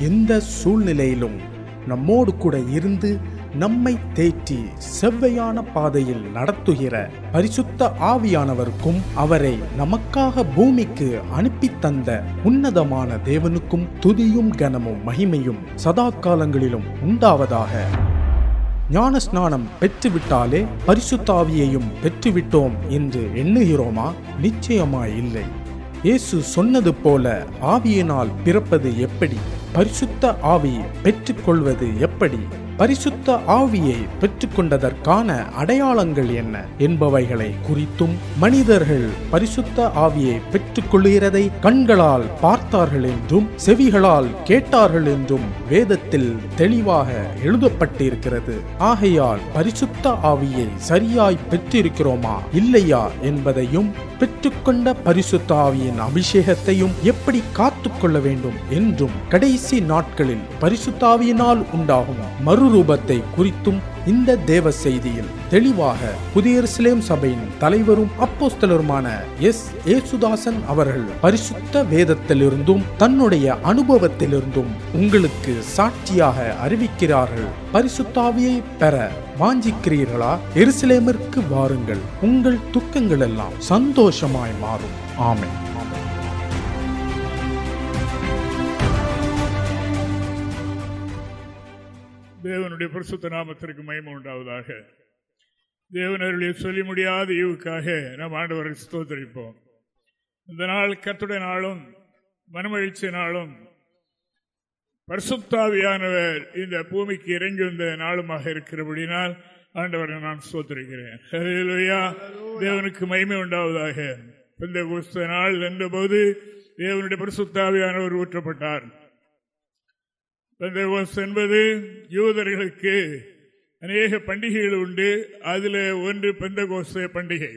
எந்த சூழ்நிலையிலும் நம்மோடு கூட இருந்து நம்மை தேற்றி செவ்வையான பாதையில் நடத்துகிற பரிசுத்த ஆவியானவருக்கும் அவரை நமக்காக பூமிக்கு அனுப்பி தந்த உன்னதமான தேவனுக்கும் துதியும் கனமும் மகிமையும் சதா காலங்களிலும் உண்டாவதாக. ஞான ஸ்நானம் பெற்றுவிட்டாலே பரிசுத்தாவியையும் பெற்றுவிட்டோம் என்று எண்ணுகிறோமா? நிச்சயமாய் இல்லை. இயேசு சொன்னது போல ஆவியினால் பிறப்பது எப்படி? பரிசுத்த ஆவி பெற்றுக்கொள்வது எப்படி? பரிசுத்த ஆவியை பெற்றுக்கொண்டதற்கான அடையாளங்கள் என்ன? என்பவைகளை குறித்தும் மனிதர்கள் பரிசுத்த ஆவியை பெற்றுக்கொள்கிறதை கண்களால் பார்த்தார்கள் என்றும் செவிகளால் கேட்டார்கள் என்றும் வேதத்தில் தெளிவாக எழுதப்பட்டிருக்கிறது. ஆகையால் பரிசுத்த ஆவியை சரியாய் பெற்றிருக்கிறோமா? இல்லையா என்பதையும் பெற்றுக்கொண்ட பரிசுத்த ஆவியின் அபிஷேகத்தையும் எப்படி காத்துக்கொள்ள வேண்டும் என்றும் கடைசி நாட்களில் பரிசுத்தாவியினால் உண்டாகும் மறுரூபத்தை குறித்தும் இந்த தேவ செய்தியில் தெளிவாக புதிய சபையின் தலைவரும் அப்போஸ்தலருமான எஸ். ஏசுதாசன் அவர்கள் பரிசுத்த வேதத்திலிருந்தும் தன்னுடைய அனுபவத்திலிருந்தும் உங்களுக்கு சாட்சியாக அறிவிக்கிறார்கள். பரிசுத்தாவியை பெற வாஞ்சிக்கிறீர்களா? எருசலேமிற்கு வாருங்கள். உங்கள் துக்கங்கள் எல்லாம் சந்தோஷமாய் மாறும். ஆமை தேவனுடைய பிரசுத்த நாமத்திற்கு மயம உண்டாவதாக. தேவனருடைய சொல்லி முடியாத ஈவுக்காக நாம் ஆண்டவரை ஸ்தோத்தரிப்போம். இந்த நாள் கத்துடைய நாளும் மனமகிழ்ச்சி நாளும் பரிசுத்தாவியானவர் இந்த பூமிக்கு இறங்கி வந்த நாளுமாக இருக்கிறபடினால் ஆண்டவரை நான் ஸ்தோத்தரிக்கிறேன். தேவனுக்கு மகிமை உண்டாவதாக. இந்த குஸ்த நாள் என்றபோது தேவனுடைய பரிசுத்தாவியானவர் ஊற்றப்பட்டார். பெந்தகோஸ் என்பது யூதர்களுக்கு அநேக பண்டிகைகள் உண்டு. அதில் ஒன்று பெந்தகோஸ்த பண்டிகை.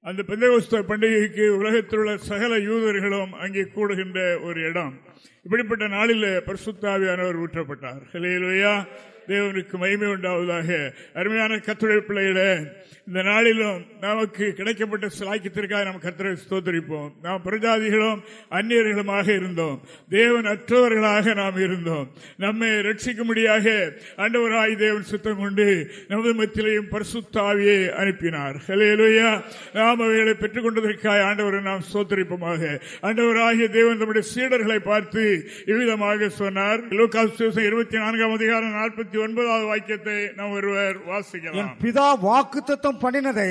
அந்த பெந்தகோஸ்த பண்டிகைக்கு உலகத்தில் உள்ள சகல யூதர்களும் அங்கே கூடுகின்ற ஒரு இடம். இப்படிப்பட்ட நாளில் பரிசுத்தாவியானவர் ஊற்றப்பட்டார். ஹலேலுயா தேவனுக்கு மகிமை உண்டாவதாக. அருமையான கத்துடைய இந்த நாளிலும் நமக்கு கிடைக்கப்பட்ட சிலாக்கியத்திற்காக நாம் கத்தரை ஸ்தோத்தரிப்போம். நாம் பிரஜாதிகளும் அந்நியர்களுமாக இருந்தோம். தேவன் அற்றவர்களாக நாம் இருந்தோம். நம்மை ரட்சிக்கும்படியாக அண்டவராய் தேவன் சுத்தம் கொண்டு நமது மத்தியிலையும் பரிசுத்தாவியை அனுப்பினார். ஹலேலுயா நாம் அவைகளை பெற்றுக் கொண்டதற்காக ஆண்டவரை நாம் ஸ்தோத்தரிப்போமாக. ஆண்டவராகிய தேவன் நம்முடைய சீடர்களை பார்த்து இவ்விதமாக சொன்னார். லூகாஸ் இருபத்தி நான்காம் அதிகாரம் நாற்பத்தி ஒன்பதாவது வாக்கியத்தை நாம் ஒருவர் வாசிக்கலாம். பிதா வாக்குத்தத்தம் பண்ணினதை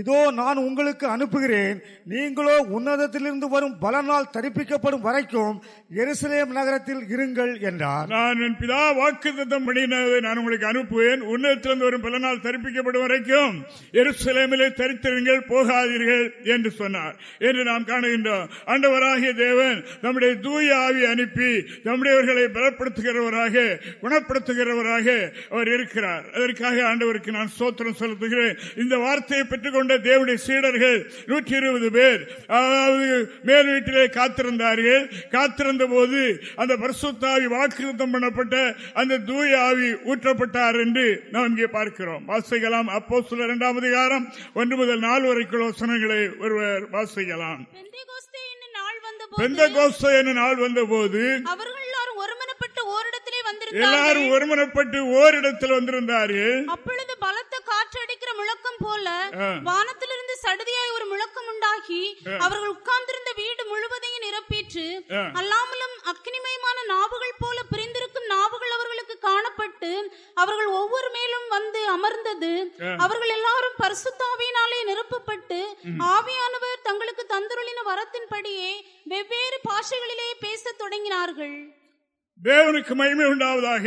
இதோ நான் உங்களுக்கு அனுப்புகிறேன். நீங்களோ உன்னதத்திலிருந்து வரும் பலனால் தரிப்பிக்கப்படும் வரைக்கும் எருசலேம் நகரத்தில் இருங்கள் என்றார். நான் என் பிதா வாக்குத்தத்தம் பண்ணினதை நான் உங்களுக்கு அனுப்புவேன். உன்னதத்திலிருந்து வரும் பல நாள் தரிப்பிக்கப்படும் வரைக்கும் எருசலேமிலே தரித்திருங்கள் போகாதீர்கள் என்று சொன்னார். என்று நாம் காணுகின்றோம். ஆண்டவராகிய தேவன் நம்முடைய தூய ஆவி அனுப்பி நம்முடையவர்களை பலப்படுத்துகிறவராக குணப்படுத்துகிறவராக அவர் இருக்கிறார். அதற்காக ஆண்டவருக்கு நான் சோத்திரம் செலுத்துகிறேன். இந்த வார்த்தையை பெற்றுக்கொண்ட தேவனுடைய சீடர்கள் நூற்றி இருபது பேர். அதாவது மேல் வீட்டிலே காத்திருந்தார்கள். காத்திருந்த போது அந்த பரிசுத்தாவி வாக்குத்தம் பண்ணப்பட்ட அந்த தூய ஆவி ஊற்றப்பட்டார் என்று நாம் இங்கே பார்க்கிறோம். வாசிக்கலாம். அப்போ சில இரண்டாம் அதிகாரம் ஒன்று முதல் நாலு வரைக்குள்ள வசனங்களை ஒருவர் வாசிக்கலாம். பெந்த கோஸ்த என்ற நாள் வந்த போது அவர்கள் எல்லாரும் ஒருமனப்பட்டு ஓரிடத்தில் வந்திருந்தார்கள் அப்பொழுது பலத்த காற்று அடிக்கிற முழக்கம் போல. வானத்திலிருந்து சடுதியாய் ஒரு முழக்கம் உண்டாகி அவர்கள் உட்கார்ந்திருந்த வீடு முழுவதையும் நிரப்பிற்று. அல்லாமலும் அக்னிமயமான நாவுகள் போல பிரிந்திருக்கும் நாவுகள் அவர்களுக்கு காணப்பட்டு அவர்கள் ஒவ்வொரு மேலும் வந்து அமர்ந்தது. அவர்கள் எல்லாரும் பரிசுத்தாவியினாலே நிரப்பப்பட்டு ஆவியானவர் தங்களுக்கு தந்துருளின வரத்தின்படியே வெவ்வேறு பாஷைகளிலே பேசத் தொடங்கினார்கள். தேவனுக்கு மகிமை உண்டாவதாக.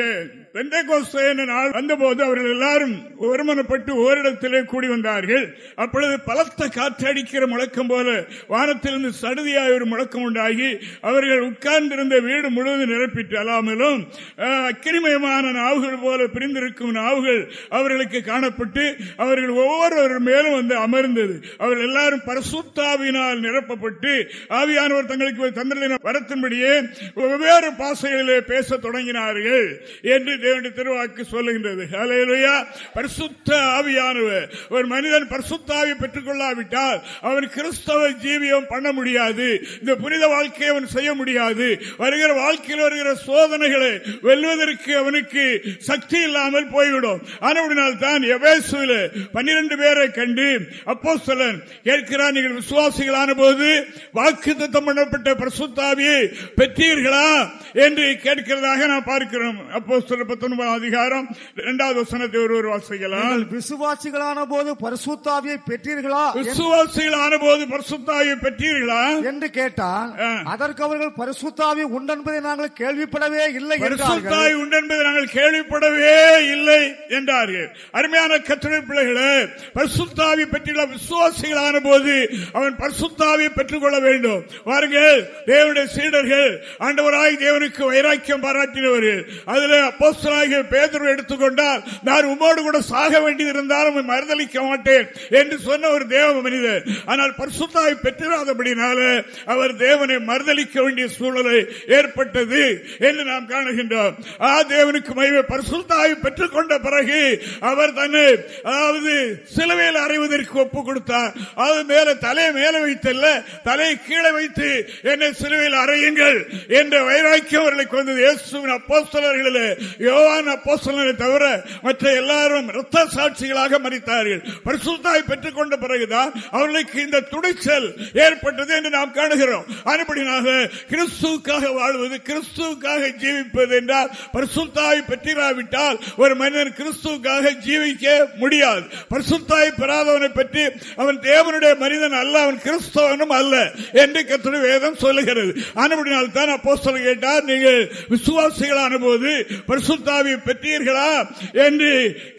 பெந்தகோஸ்தே என்ற நாள் வந்தபோது அவர்கள் எல்லாரும் ஒருமனப்பட்டு ஓரிடத்திலே கூடி வந்தார்கள். அப்பொழுது பலத்த காற்று அடிக்கிற முழக்கம் போல வானத்திலிருந்து சடுதியாய் ஒரு முழக்கம் உண்டாகி அவர்கள் உட்கார்ந்திருந்த வீடு முழுவதும் நிரப்பிட்டு அல்லாமலும் அஹ், அக்கினிமயமான நாவுகள் போல பிரிந்திருக்கும் நாவுகள் அவர்களுக்கு காணப்பட்டு அவர்கள் ஒவ்வொருவர் மேலும் வந்து அமர்ந்தது. அவர்கள் எல்லாரும் பரசுத்தாவினால் நிரப்பப்பட்டு ஆவியானவர் தங்களுக்கு தந்திரின வரத்தின்படியே வெவ்வேறு பாசைகளிலே பேச தொடங்கினார்கள் என்று தேவனுடைய திருவாக்கு சொல்லுகின்றது. ஹalleluya பரிசுத்த ஆவியானவர். ஒரு மனிதன் பரிசுத்தாவி பெற்றுக் கொள்ளாவிட்டால் அவன் கிறிஸ்தவ ஜீவியம் பண்ண முடியாது. இந்த புனித வாழ்க்கையை அவன் செய்ய முடியாது. வருகிற வாழ்க்கையில் வருகிற சோதனைகளை வெல்வதற்கு அவனுக்கு சக்தி இல்லாமல் போய்விடும். ஆனால் தான் எவேசுவில் பன்னிரண்டு பேரை கண்டு அப்போ சொல்லன் கேட்கிறார் நீங்கள் விசுவாசிகளான போது வாக்கு தத்தம் பண்ணப்பட்ட பிரசுத்தாவியை பெற்றீர்களா? என்று கேட்கிறதாக நான் பார்க்கிறோம். அப்போ பத்தொன்பதாம் அதிகாரம் இரண்டாவது வசனத்தை ஒருவர் வாசிக்கலாம். விசுவாசிகளான போது பரிசுத்தாவியை பெற்றீர்களா விசுவாசிகளான போது பரிசுத்தாவியை பெற்றீர்களா? என்று கேட்டால். அதற்கு அவர்கள் பரிசுத்தாவி உண்டென்பதை நாங்கள் கேள்விப்படவே இல்லை என்றார்கள். பரிசுத்தாய் உண்டு என்பதை நாங்கள் கேள்விப்படவே இல்லை என்றார்கள். அருமையான கத்துரை பிள்ளைகளே பரிசுத்தாவி பெற்றுள்ள விசுவாசிகளான போது அவன் பரிசுத்தாவை பெற்றுக் கொள்ள வேண்டும். வாருங்கள் தேவனுடைய சீடர்கள் ஆண்டவராய் தேவனுக்கு வைராக்கியம் பாராட்டினவர்கள் அதுல அப்போஸ்தலாகிய பேதர் எடுத்துக்கொண்டால் நான் உமோடு கூட சாக வேண்டியது இருந்தாலும் உம்மை மாட்டேன் என்று சொன்ன ஒரு தேவ மனிதர். ஆனால் பரிசுத்தாய் பெற்றிராதபடினால அவர் தேவனை மறுதளிக்க வேண்டிய சூழலை ஏற்பட்டது என்று நாம் காணுகின்றோம். ஆ தேவனுக்கு மகிமை. பரிசுத்தாய் பெற்றுக்கொண்ட பிறகு அவர் தன்னை அதாவது சிலுவையில் அறைவதற்கு ஒப்பு கொடுத்தார். அது மேல தலையை மேல வைத்தல்ல தலையை கீழே வைத்து என்னை சிலுவையில் அறையுங்கள் என்ற வைராக்கியம் அவர்களுக்கு வந்து இருந்தது இயேசுவின் அப்போஸ்தலர்களிலே. யோவான் அப்போஸ்தலரை தவிர மற்ற எல்லாரும் இரத்த சாட்சிகளாக மறித்தார்கள் பரிசுத்தாய் பெற்றுக் கொண்ட பிறகுதான் அவர்களுக்கு இந்த துணிச்சல் ஏற்பட்டது என்று நாம் காணுகிறோம். அதுபடியாக கிறிஸ்துக்காக வாழ்வது கிறிஸ்துக்காக ஜீவிப்பது என்றால் பரிசுத்தாய் பெற்றிராவிட்டால் ஒரு மனிதன் கிறிஸ்துக்காக ஜீவிக்க முடியாது. பரிசுத்தாய் பெறாதவனை பற்றி அவன் தேவனுடைய மனிதன் அல்ல அவன் கிறிஸ்தவனும் அல்ல என்று கத்திர வேதம் சொல்லுகிறது. ஆனபடினால் தான் அப்போ கேட்டார் நீங்கள் விசுவாசிகளான போது பரிசுத்தாவியை பெற்றீர்களா என்று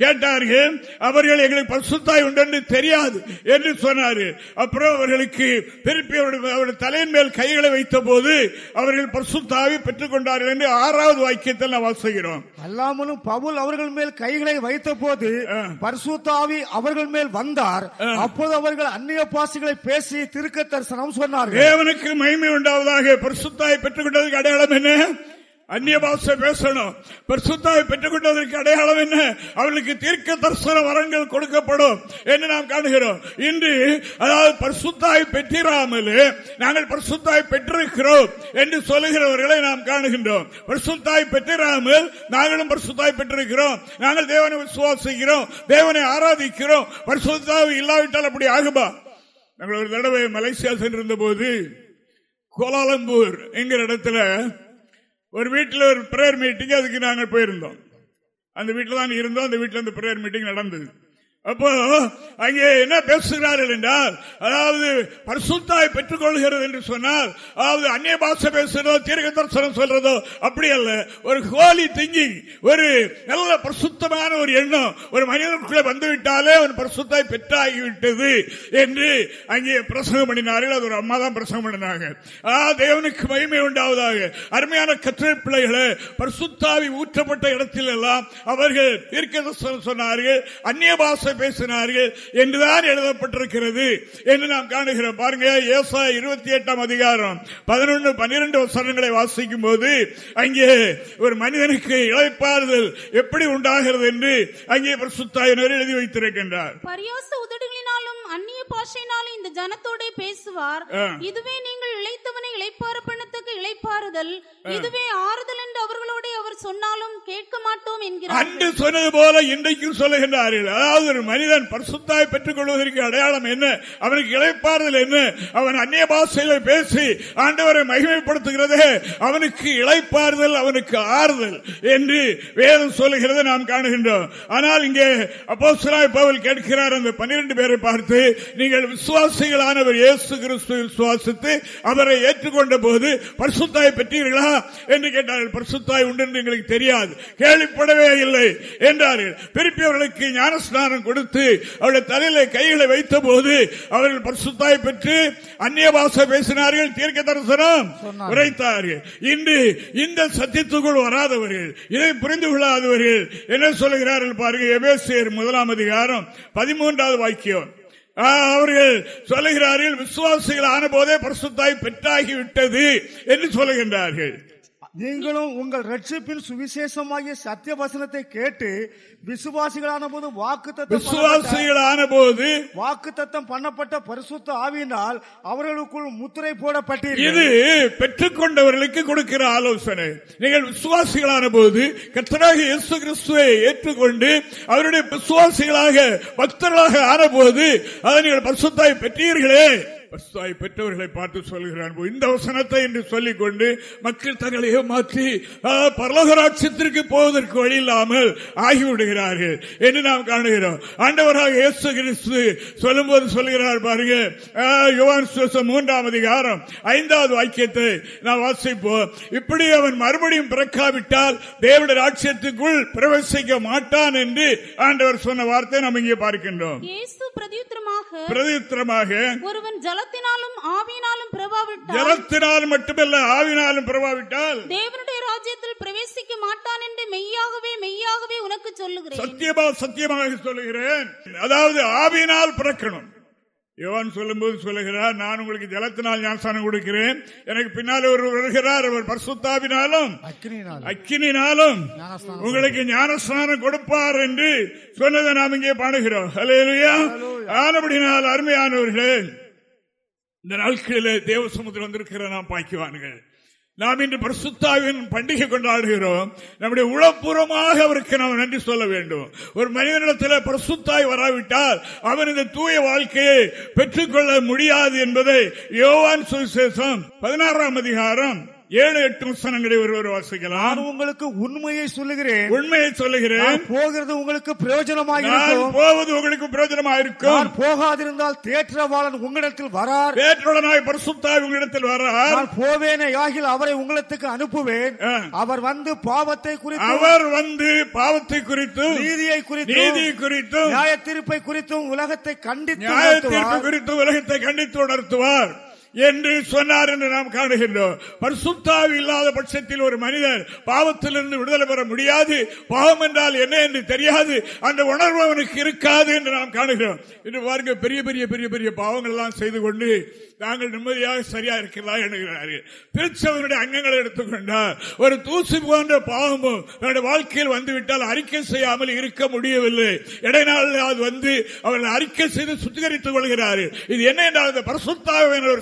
கேட்டார்கள். அவர்கள் எங்களுக்கு பரிசுத்தாய் உண்டு என்று தெரியாது என்று சொன்னார்கள். அப்புறம் அவர்களுக்கு திருப்பி அவருடைய தலையின் மேல் கைகளை வைத்த போது அவர்கள் பரிசுத்தாவி பெற்றுக் கொண்டார்கள் என்று ஆறாவது வாக்கியத்தில் நாம் வாசிக்கிறோம். அல்லாமலும் பவுல் அவர்கள் மேல் கைகளை வைத்த போது பரிசுத்தாவி அவர்கள் மேல் வந்தார். அப்போது அவர்கள் அந்நிய பாசிகளை பேசி திருக்க தரிசனம் சொன்னார்கள். தேவனுக்கு மகிமை உண்டாவதாக பரிசுத்தாய் பெற்றுக் கொண்டதற்கு அடையாளம் என்ன? அந்நிய பாஷை பேசணும். பரிசுத்தாய் பெற்றுக் கொண்டதற்கு அடையாளம் என்ன? அவர்களுக்கு தீர்க்க தரிசன வரங்கள் கொடுக்கப்படும் என்று நாம் காணுகிறோம். இன்று அதாவது பரிசுத்தாய் பெற்றிராமல் நாங்கள் பரிசுத்தாய் பெற்றிருக்கிறோம் என்று சொல்லுகிறவர்களை நாம் காணுகின்றோம். பரிசுத்தாய் பெற்றிராமல் நாங்களும் பரிசுத்தாய் பெற்றிருக்கிறோம். நாங்கள் தேவனை விசுவாசிக்கிறோம் தேவனை ஆராதிக்கிறோம். பரிசுத்தாவு இல்லாவிட்டால் அப்படி ஆகுமா? நாங்கள் ஒரு தடவை மலேசியா சென்றிருந்த போது கோலாலம்பூர் என்கிற இடத்துல ஒரு வீட்டில் ஒரு பிரேயர் மீட்டிங் அதுக்கு நாங்கள் போயிருந்தோம். அந்த வீட்டில் தான் இருந்தோம் அந்த வீட்டில் அந்த பிரேயர் மீட்டிங் நடந்தது. அப்போ அங்கே என்ன பேசுகிறார்கள் என்றால் அதாவது பரிசுத்தாய் பெற்றுக் கொள்கிறது என்று சொன்னால் அதாவது அந்நிய பாஷை பேசுறதோ தீர்க்க தரிசனம் சொல்றதோ அப்படி அல்ல. ஒரு ஹோலி திங்கிங் ஒரு நல்ல பரிசுத்தமான ஒரு எண்ணம் ஒரு மனிதனுக்குள்ளே வந்துவிட்டாலே அவன் பரிசுத்தாய் பெற்றாகிவிட்டது என்று அங்கே பிரசங்கம் பண்ணினார்கள். அது ஒரு அம்மா தான் பிரசங்கம் பண்ணினாங்க. ஆ தேவனுக்கு மகிமை உண்டாவதாக. அருமையான கற்றை பிள்ளைகளை பரிசுத்தாவி ஊற்றப்பட்ட இடத்தில் எல்லாம் அவர்கள் தீர்க்க தரிசனம் சொன்னார்கள். அந்நிய பாஷை பேசினார்கள் என்றுதான் எழுதப்பட்டிருக்கிறது என்று நாம் காணுகிறோம். பாருங்க ஏசா இருபத்தி எட்டாம் அதிகாரம் பதினொன்று பன்னிரண்டு வசனங்களை வாசிக்கும் போது அங்கே ஒரு மனிதனுக்கு இழைப்பாறுதல் எப்படி உண்டாகிறது என்று அங்கே பிரசுத்தாயினர் எழுதி வைத்திருக்கின்றார். பரியாச அந்நிய பாஷையினாலும் இந்த ஜனத்தோட பேசுவார். இதுவே நீங்கள் இழைத்தவனை இளைப்பாற பண்ணத்தக்க இளைப்பாறுதல் இதுவே ஆறுதல் என்று அவர்களோட அவர் சொன்னாலும் கேட்க மாட்டோம் என்கிறார் அன்று சொன்னது போல இன்றைக்கும் சொல்லுகின்றார்கள். அதாவது ஒரு மனிதன் பரிசுத்தாய் பெற்றுக் கொள்வதற்கு அடையாளம் என்ன? அவனுக்கு இழைப்பாறுதல் என்ன? அவன் அந்நிய பாஷையில பேசி ஆண்டவரை மகிமைப்படுத்துகிறது. அவனுக்கு இழைப்பாறுதல் அவனுக்கு ஆறுதல் என்று வேதம் சொல்லுகிறது நாம் காணுகின்றோம். ஆனால் இங்கே அப்போஸ்தலனாய் பவுல் கேட்கிறார் அந்த பன்னிரண்டு பேரை பார்த்து நீங்கள் விசுவாசிகளானவர் இயேசு கிறிஸ்து விசுவாசித்து அவரை ஏற்றுக்கொண்ட போது பரிசுத்தாய் பெற்றீர்களா? என்று கேட்டார்கள். பரிசுத்தாய் உண்டு என்று எங்களுக்கு தெரியாது. கேள்விப்படவே இல்லை என்றார்கள். திருப்பி அவர்களுக்கு ஞானஸ்நானம் கொடுத்து அவருடைய தலையில கைகளை வைத்த போது அவர்கள் பரிசுத்தாய் பெற்று அந்நிய பாஷை பேசினார்கள். தீர்க்க தரிசனம் உரைத்தார்கள். இன்று இந்த சத்தியத்துக்குள் வராதவர்கள் இதை புரிந்து கொள்ளாதவர்கள் என்ன சொல்லுகிறார்கள் பாருங்க எபேசியர் முதலாம் அதிகாரம் பதிமூன்றாவது வாக்கியம். அவர்கள் சொல்லுகிறார்கள் விசுவாசிகள் ஆன போதே பரிசுத்தாய் பெற்றாகிவிட்டது என்று சொல்லுகின்றார்கள். நீங்களும் உங்கள் ரட்சிப்பின் சுவிசேஷமாகிய சத்திய வசனத்தை கேட்டு விசுவாசிகளான போது வாக்கு விசுவாசிகளான போது வாக்கு தத்தம் பண்ணப்பட்ட பரிசுத்த ஆவியினால் அவர்களுக்குள் முத்திரை போடப்பட்டீர்கள். இது பெற்றுக்கொண்டவர்களுக்கு கொடுக்கிற ஆலோசனை. நீங்கள் விசுவாசிகளான போது கர்த்தராக இயேசு கிறிஸ்துவை ஏற்றுக்கொண்டு அவருடைய விசுவாசிகளாக பக்தர்களாக ஆனபோது அதை நீங்கள் பரிசுத்தாய் பெற்றீர்களே. பரிசுத்தாய் பெற்றவர்களை பார்த்து சொல்கிறான் இந்த வசனத்தை என்று சொல்லிக் கொண்டு மக்கள் தங்களை ஏமாற்றி ஆ, பரலோக ராட்சியத்திற்கு போவதற்கு வழி இல்லாமல் ஆகிவிடுகிறார்கள் என்று நாம் காணுகிறோம். ஆண்டவராக இயேசு கிறிஸ்து சொல்லும்போது சொல்லுகிறார் பாருங்க ஆ, யோவான் மூன்றாம் அதிகாரம் ஐந்தாவது வாக்கியத்தை நாம் வாசிப்போம். இப்படி அவன் மறுபடியும் பிறக்காவிட்டால் தேவனுடைய ராட்சியத்துக்குள் பிரவேசிக்க மாட்டான் என்று ஆண்டவர் சொன்ன வார்த்தை நாம் இங்கே பார்க்கின்றோம். பிரதியுத்தரமாக ஒருவன் ஜலத்தினாலும் ஆவியினாலும் பிரபாவிட்டால் ஜலத்தினால் மட்டுமல்ல ஆவினாலும் பிரபாவிட்டால் தேவனுடைய ராஜ்யத்தில் பிரவேசிக்க மாட்டான் என்று மெய்யாகவே மெய்யாகவே உனக்கு சொல்லுகிறேன். சத்தியமா சத்தியமாக சொல்லுகிறேன். அதாவது ஆவியினால் பிறக்கணும். யோவான் சொல்லும்போது சொல்லுகிறார் நான் உங்களுக்கு ஜலத்தினால் ஞானஸ்தானம் கொடுக்கிறேன். எனக்கு பின்னால் ஒரு வருகிறார் அவர் பரிசுத்தாவினாலும் அக்கினினாலும் உங்களுக்கு ஞானஸ்தானம் கொடுப்பார் என்று சொன்னதை நாம் இங்கே பாடுகிறோம். ஹalleluya. ஆனபடினால் அருமையானவர்களே இந்த நாட்களிலே தேவ சமுத்திரம் வந்திருக்கிற நாம் பாய்க்குவானுங்கள் நாம் இன்று பரிசுத்தாவின் பண்டிகை கொண்டாடுகிறோம். நம்முடைய உளப்பூர்வமாக அவருக்கு நாம் நன்றி சொல்ல வேண்டும். ஒரு மனிதனிடத்தில் பரிசுத்தாய் வராவிட்டால் அவன் இந்த தூய வாழ்க்கையை பெற்றுக்கொள்ள முடியாது என்பதை யோவான் சுவிசேஷம் பதினாறாம் அதிகாரம் ஏழு எட்டு வசனங்களை ஒருவர் வாசிக்கலாம். நான் உங்களுக்கு உண்மையை சொல்லுகிறேன். உண்மையை சொல்லுகிறேன். போகிறது உங்களுக்கு பிரயோஜனமாக இருக்கும் போவது உங்களுக்கு பிரயோஜனமா இருக்கும் போகாதிருந்தால் தேற்றவாளன் உங்களிடத்தில் வரார். வேற்றுடனாய் பரிசுத்தாய் உங்களிடத்தில் வரார். நான் போவேனே ஆகில் அவரை உங்களிடத்துக்கு அனுப்புவேன். அவர் வந்து பாவத்தை குறித்து அவர் வந்து பாவத்தை குறித்தும் நீதியை குறித்து நீதி குறித்தும் நியாய தீர்ப்பை குறித்தும் உலகத்தை கண்டித்து நியாய தீர்ப்பு. குறித்து உலகத்தை கண்டித்து உணர்த்துவார். என்று சொன்னார் என்று நாம் காணுகின்றோம். பரிசுத்தாவி இல்லாத பட்சத்தில் ஒரு மனிதர் பாவத்திலிருந்து விடுதலை பெற முடியாது. பாவம் என்றால் என்ன என்று தெரியாது. அந்த உணர்வு அவனுக்கு இருக்காது என்று நாம் காணுகிறோம். இன்று பாருங்க பெரிய பெரிய பெரிய பெரிய பாவங்கள் எல்லாம் செய்து கொண்டு நாங்கள் நிம்மதியாக சரியா இருக்கலாம் என்கிறார்கள். திருச்சவனுடைய அங்கங்களை எடுத்துக்கொண்டால் ஒரு தூசி போன்ற பாவமும் தன்னுடைய வாழ்க்கையில் வந்துவிட்டால் அறிக்கை செய்யாமல் இருக்க முடியவில்லை. இடைநாள் அது வந்து அவர்கள் அறிக்கை செய்து சுத்திகரித்துக் கொள்கிறார்கள். இது என்ன என்றால் இந்த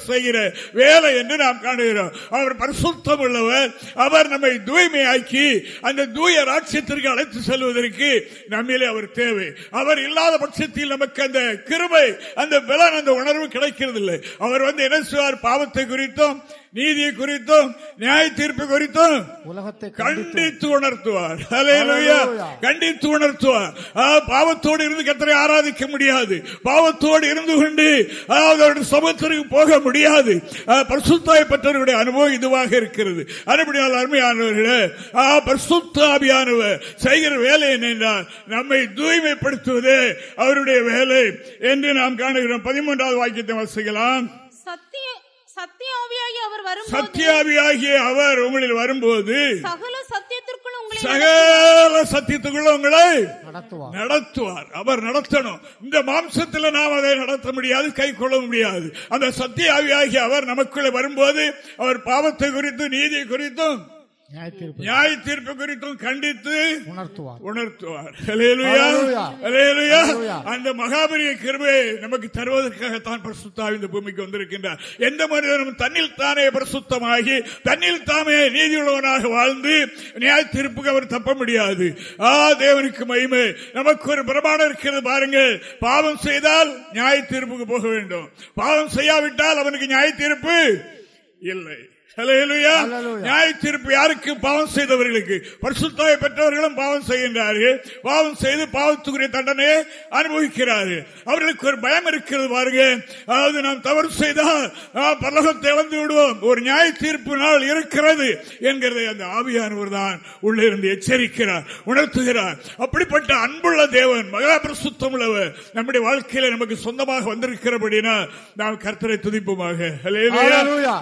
செய்ய செய்கிற வேலை என்று நாம் காணுகிறோம். அவர் பரிசுத்தம் உள்ளவர் அவர் நம்மை தூய்மையாக்கி அந்த தூய ராட்சியத்திற்கு அழைத்து செல்வதற்கு நம்மிலே அவர் தேவை. அவர் இல்லாத பட்சத்தில் நமக்கு அந்த கிருமை அந்த பலன் அந்த உணர்வு கிடைக்கிறதில்லை. அவர் வந்து என்ன செய்வார்? பாவத்தை குறித்தும் நீதியை குறித்தும் நியாய தீர்ப்பு குறித்தும் உலகத்தை கண்டித்து உணர்த்துவார். ஹalleluya. கண்டித்து உணர்த்துவார். பாவத்தோடு இருந்து கத்தரை ஆராதிக்க முடியாது. பாவத்தோடு இருந்து கொண்டு அவருடைய சமூகத்திற்கு போக முடியாது. பரிசுத்தாய் பெற்றவர்களுடைய அனுபவம் இதுவாக இருக்கிறது. அதுபடியால் அருமையானவர்களே ஆ, பரிசுத்த ஆவியானவர் செய்கிற வேலை என்னென்றால் நம்மை தூய்மைப்படுத்துவதே அவருடைய வேலை என்று நாம் காணுகிறோம். பதிமூன்றாவது வாக்கியத்தை வாசிக்கலாம். சத்திய சத்திய ஆவியாகி அவர் வரும்போது சத்தியாவியாகிய அவர் உங்களில் வரும்போது சகல சத்தியத்திற்குள் உங்களை சகல சத்தியத்துக்குள்ள உங்களை நடத்துவார். நடத்துவார். அவர் நடத்தணும். இந்த மாம்சத்தில் நாம் அதை நடத்த முடியாது கை கொள்ள முடியாது. அந்த சத்திய ஆவியாகிய அவர் நமக்குள்ளே வரும்போது அவர் பாவத்தை குறித்தும் நீதி குறித்தும் நியாய தீர்ப்பு குறித்தும் கண்டித்து உணர்த்துவார். உணர்த்துவார். அந்த மகாபரிய கிருபையை நமக்கு தருவதற்காகத்தான் பரிசுத்தாவி இந்த பூமிக்கு வந்திருக்கின்றார். எந்த மனிதனும் தன்னில் தானே பரிசுத்தமாகி தன்னில் தாமே நீதியுள்ளவனாக வாழ்ந்து நியாய தீர்ப்புக்கு அவர் தப்ப முடியாது. ஆ தேவனுக்கு மகிமை. நமக்கு ஒரு பிரமாணம் இருக்கிறது பாருங்கள். பாவம் செய்தால் நியாய தீர்ப்புக்கு போக வேண்டும். பாவம் செய்யாவிட்டால் அவனுக்கு நியாய தீர்ப்பு இல்லை. நியாய தீர்ப்பு யாருக்கு பாவம் செய்தவர்களுக்கு? பரிசுத்தாய் பெற்றவர்களும் பாவம் செய்கின்றார்கள். பாவம் செய்து பாவத்துக்குரிய தண்டனையை அனுபவிக்கிறார்கள். அவர்களுக்கு ஒரு பயம் இருக்கிறது பாருங்க. அதாவது நாம் தவறு செய்தால் நாம் பரலோகத்தை இழந்து விடுவோம். ஒரு நியாய தீர்ப்பு நாள் இருக்கிறது என்கிறதை அந்த ஆவியானவர் தான் உள்ளே இருந்து எச்சரிக்கிறார் உணர்த்துகிறார். அப்படிப்பட்ட அன்புள்ள தேவன் மகா பிரசுத்தம் உள்ளவர் நம்முடைய வாழ்க்கையில நமக்கு சொந்தமாக வந்திருக்கிறபடினா நாம் கர்த்தரை துதிப்போமாக.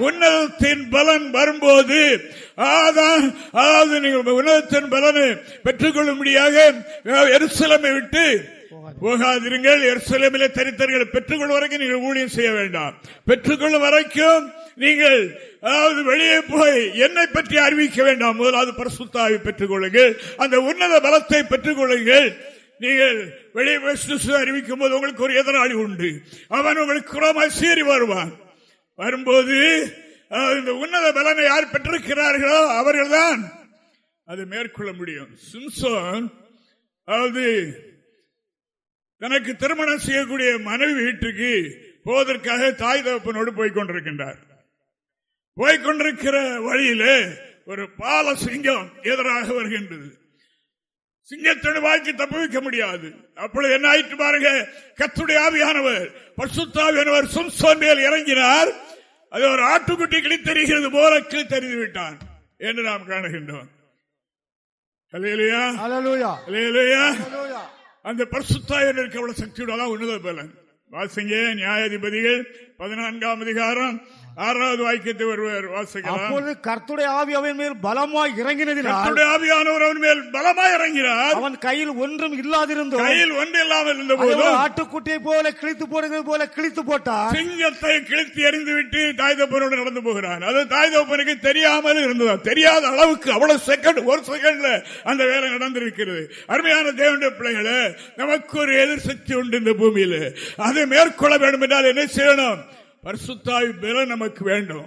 உன்னதத்தின் பலன் வரும்போது அதான் அதாவது நீங்கள் உன்னதத்தின் பலனை பெற்றுக்கொள்ளும்படியாக எருசலமை விட்டு போகாதிருங்கள். எருசலேமிலே தரித்தர்களை பெற்றுக்கொள்ளும் வரைக்கும் நீங்கள் ஊழியம் செய்ய வேண்டாம். பெற்றுக்கொள்ளும் வரைக்கும் நீங்கள் அதாவது வெளியே போய் என்னை பற்றி அறிவிக்க வேண்டாம். முதலாவது பரிசுத்தாவை பெற்றுக் கொள்ளுங்கள் அந்த உன்னத பலத்தை பெற்றுக் கொள்ளுங்கள் நீங்கள் வெளியே போய் அறிவிக்கும் போது உங்களுக்கு ஒரு எதிராளி உண்டு. அவன் உங்களுக்கு குரமாய் சீறி வருவான். வரும்போது இந்த உன்னத பலனை யார் பெற்றிருக்கிறார்களோ அவர்கள்தான். அதை மேற்கொள்ள முடியும். சிம்சோன் அதாவது தனக்கு திருமணம் செய்யக்கூடிய மனைவி வீட்டுக்கு போவதற்காக தாய் தகப்பனோடு போய்கொண்டிருக்கின்றார். போய்கொண்டிருக்கிற வழியில ஒரு பால சிங்கம் எதிராக வருகின்றது. சிங்கத்தோடு வாய்க்கு தப்பு வைக்க முடியாது. அப்பொழுது என்ன ஆயிட்டு பாருங்க கத்துடைய ஆவியானவர் பசுத்தாவியானவர் சும்சோன் மேல் இறங்கினார். அது ஒரு ஆட்டுக்குட்டி கிழித்தறிகிறது போல கிழித்தறிந்து விட்டான் என்று நாம் காணுகின்றோம். அந்த பரிசுத்தாயன் இருக்க அவ்வளவு சக்தியோட உன்னத பலன் வாசிங்க நியாயாதிபதிகள் பதினான்காம் அதிகாரம் ஆறாவது வாக்கியத்தை ஒருவர் வாசிக்கலாம். அப்பொழுது கர்த்துடைய ஆவி அவன் மேல் பலமாய் இறங்கினதினால் ஆவியானவர் அவன் மேல் பலமாய் இறங்கினார். அவன் கையில் ஒன்றும் இல்லாதிருந்தோம். கையில் ஒன்று இல்லாமல் இருந்த போது ஆட்டுக்குட்டியை போல கிழித்து போடுறது போல கிழித்து போட்டார். சிங்கத்தை கிழித்து எறிந்து விட்டு தாய் தப்பனோடு நடந்து போகிறான். அது தாய் தப்பனுக்கு தெரியாமல் இருந்ததா. தெரியாத அளவுக்கு அவ்வளவு செகண்ட் ஒரு செகண்ட்ல அந்த வேலை நடந்திருக்கிறது. அருமையான தேவனுடைய பிள்ளைகளை நமக்கு ஒரு எதிர்சக்தி உண்டு இந்த பூமியில. அதை மேற்கொள்ள வேண்டும் என்றால் என்ன செய்யணும்? பரிசுத்தாய் பலன் நமக்கு வேண்டும்.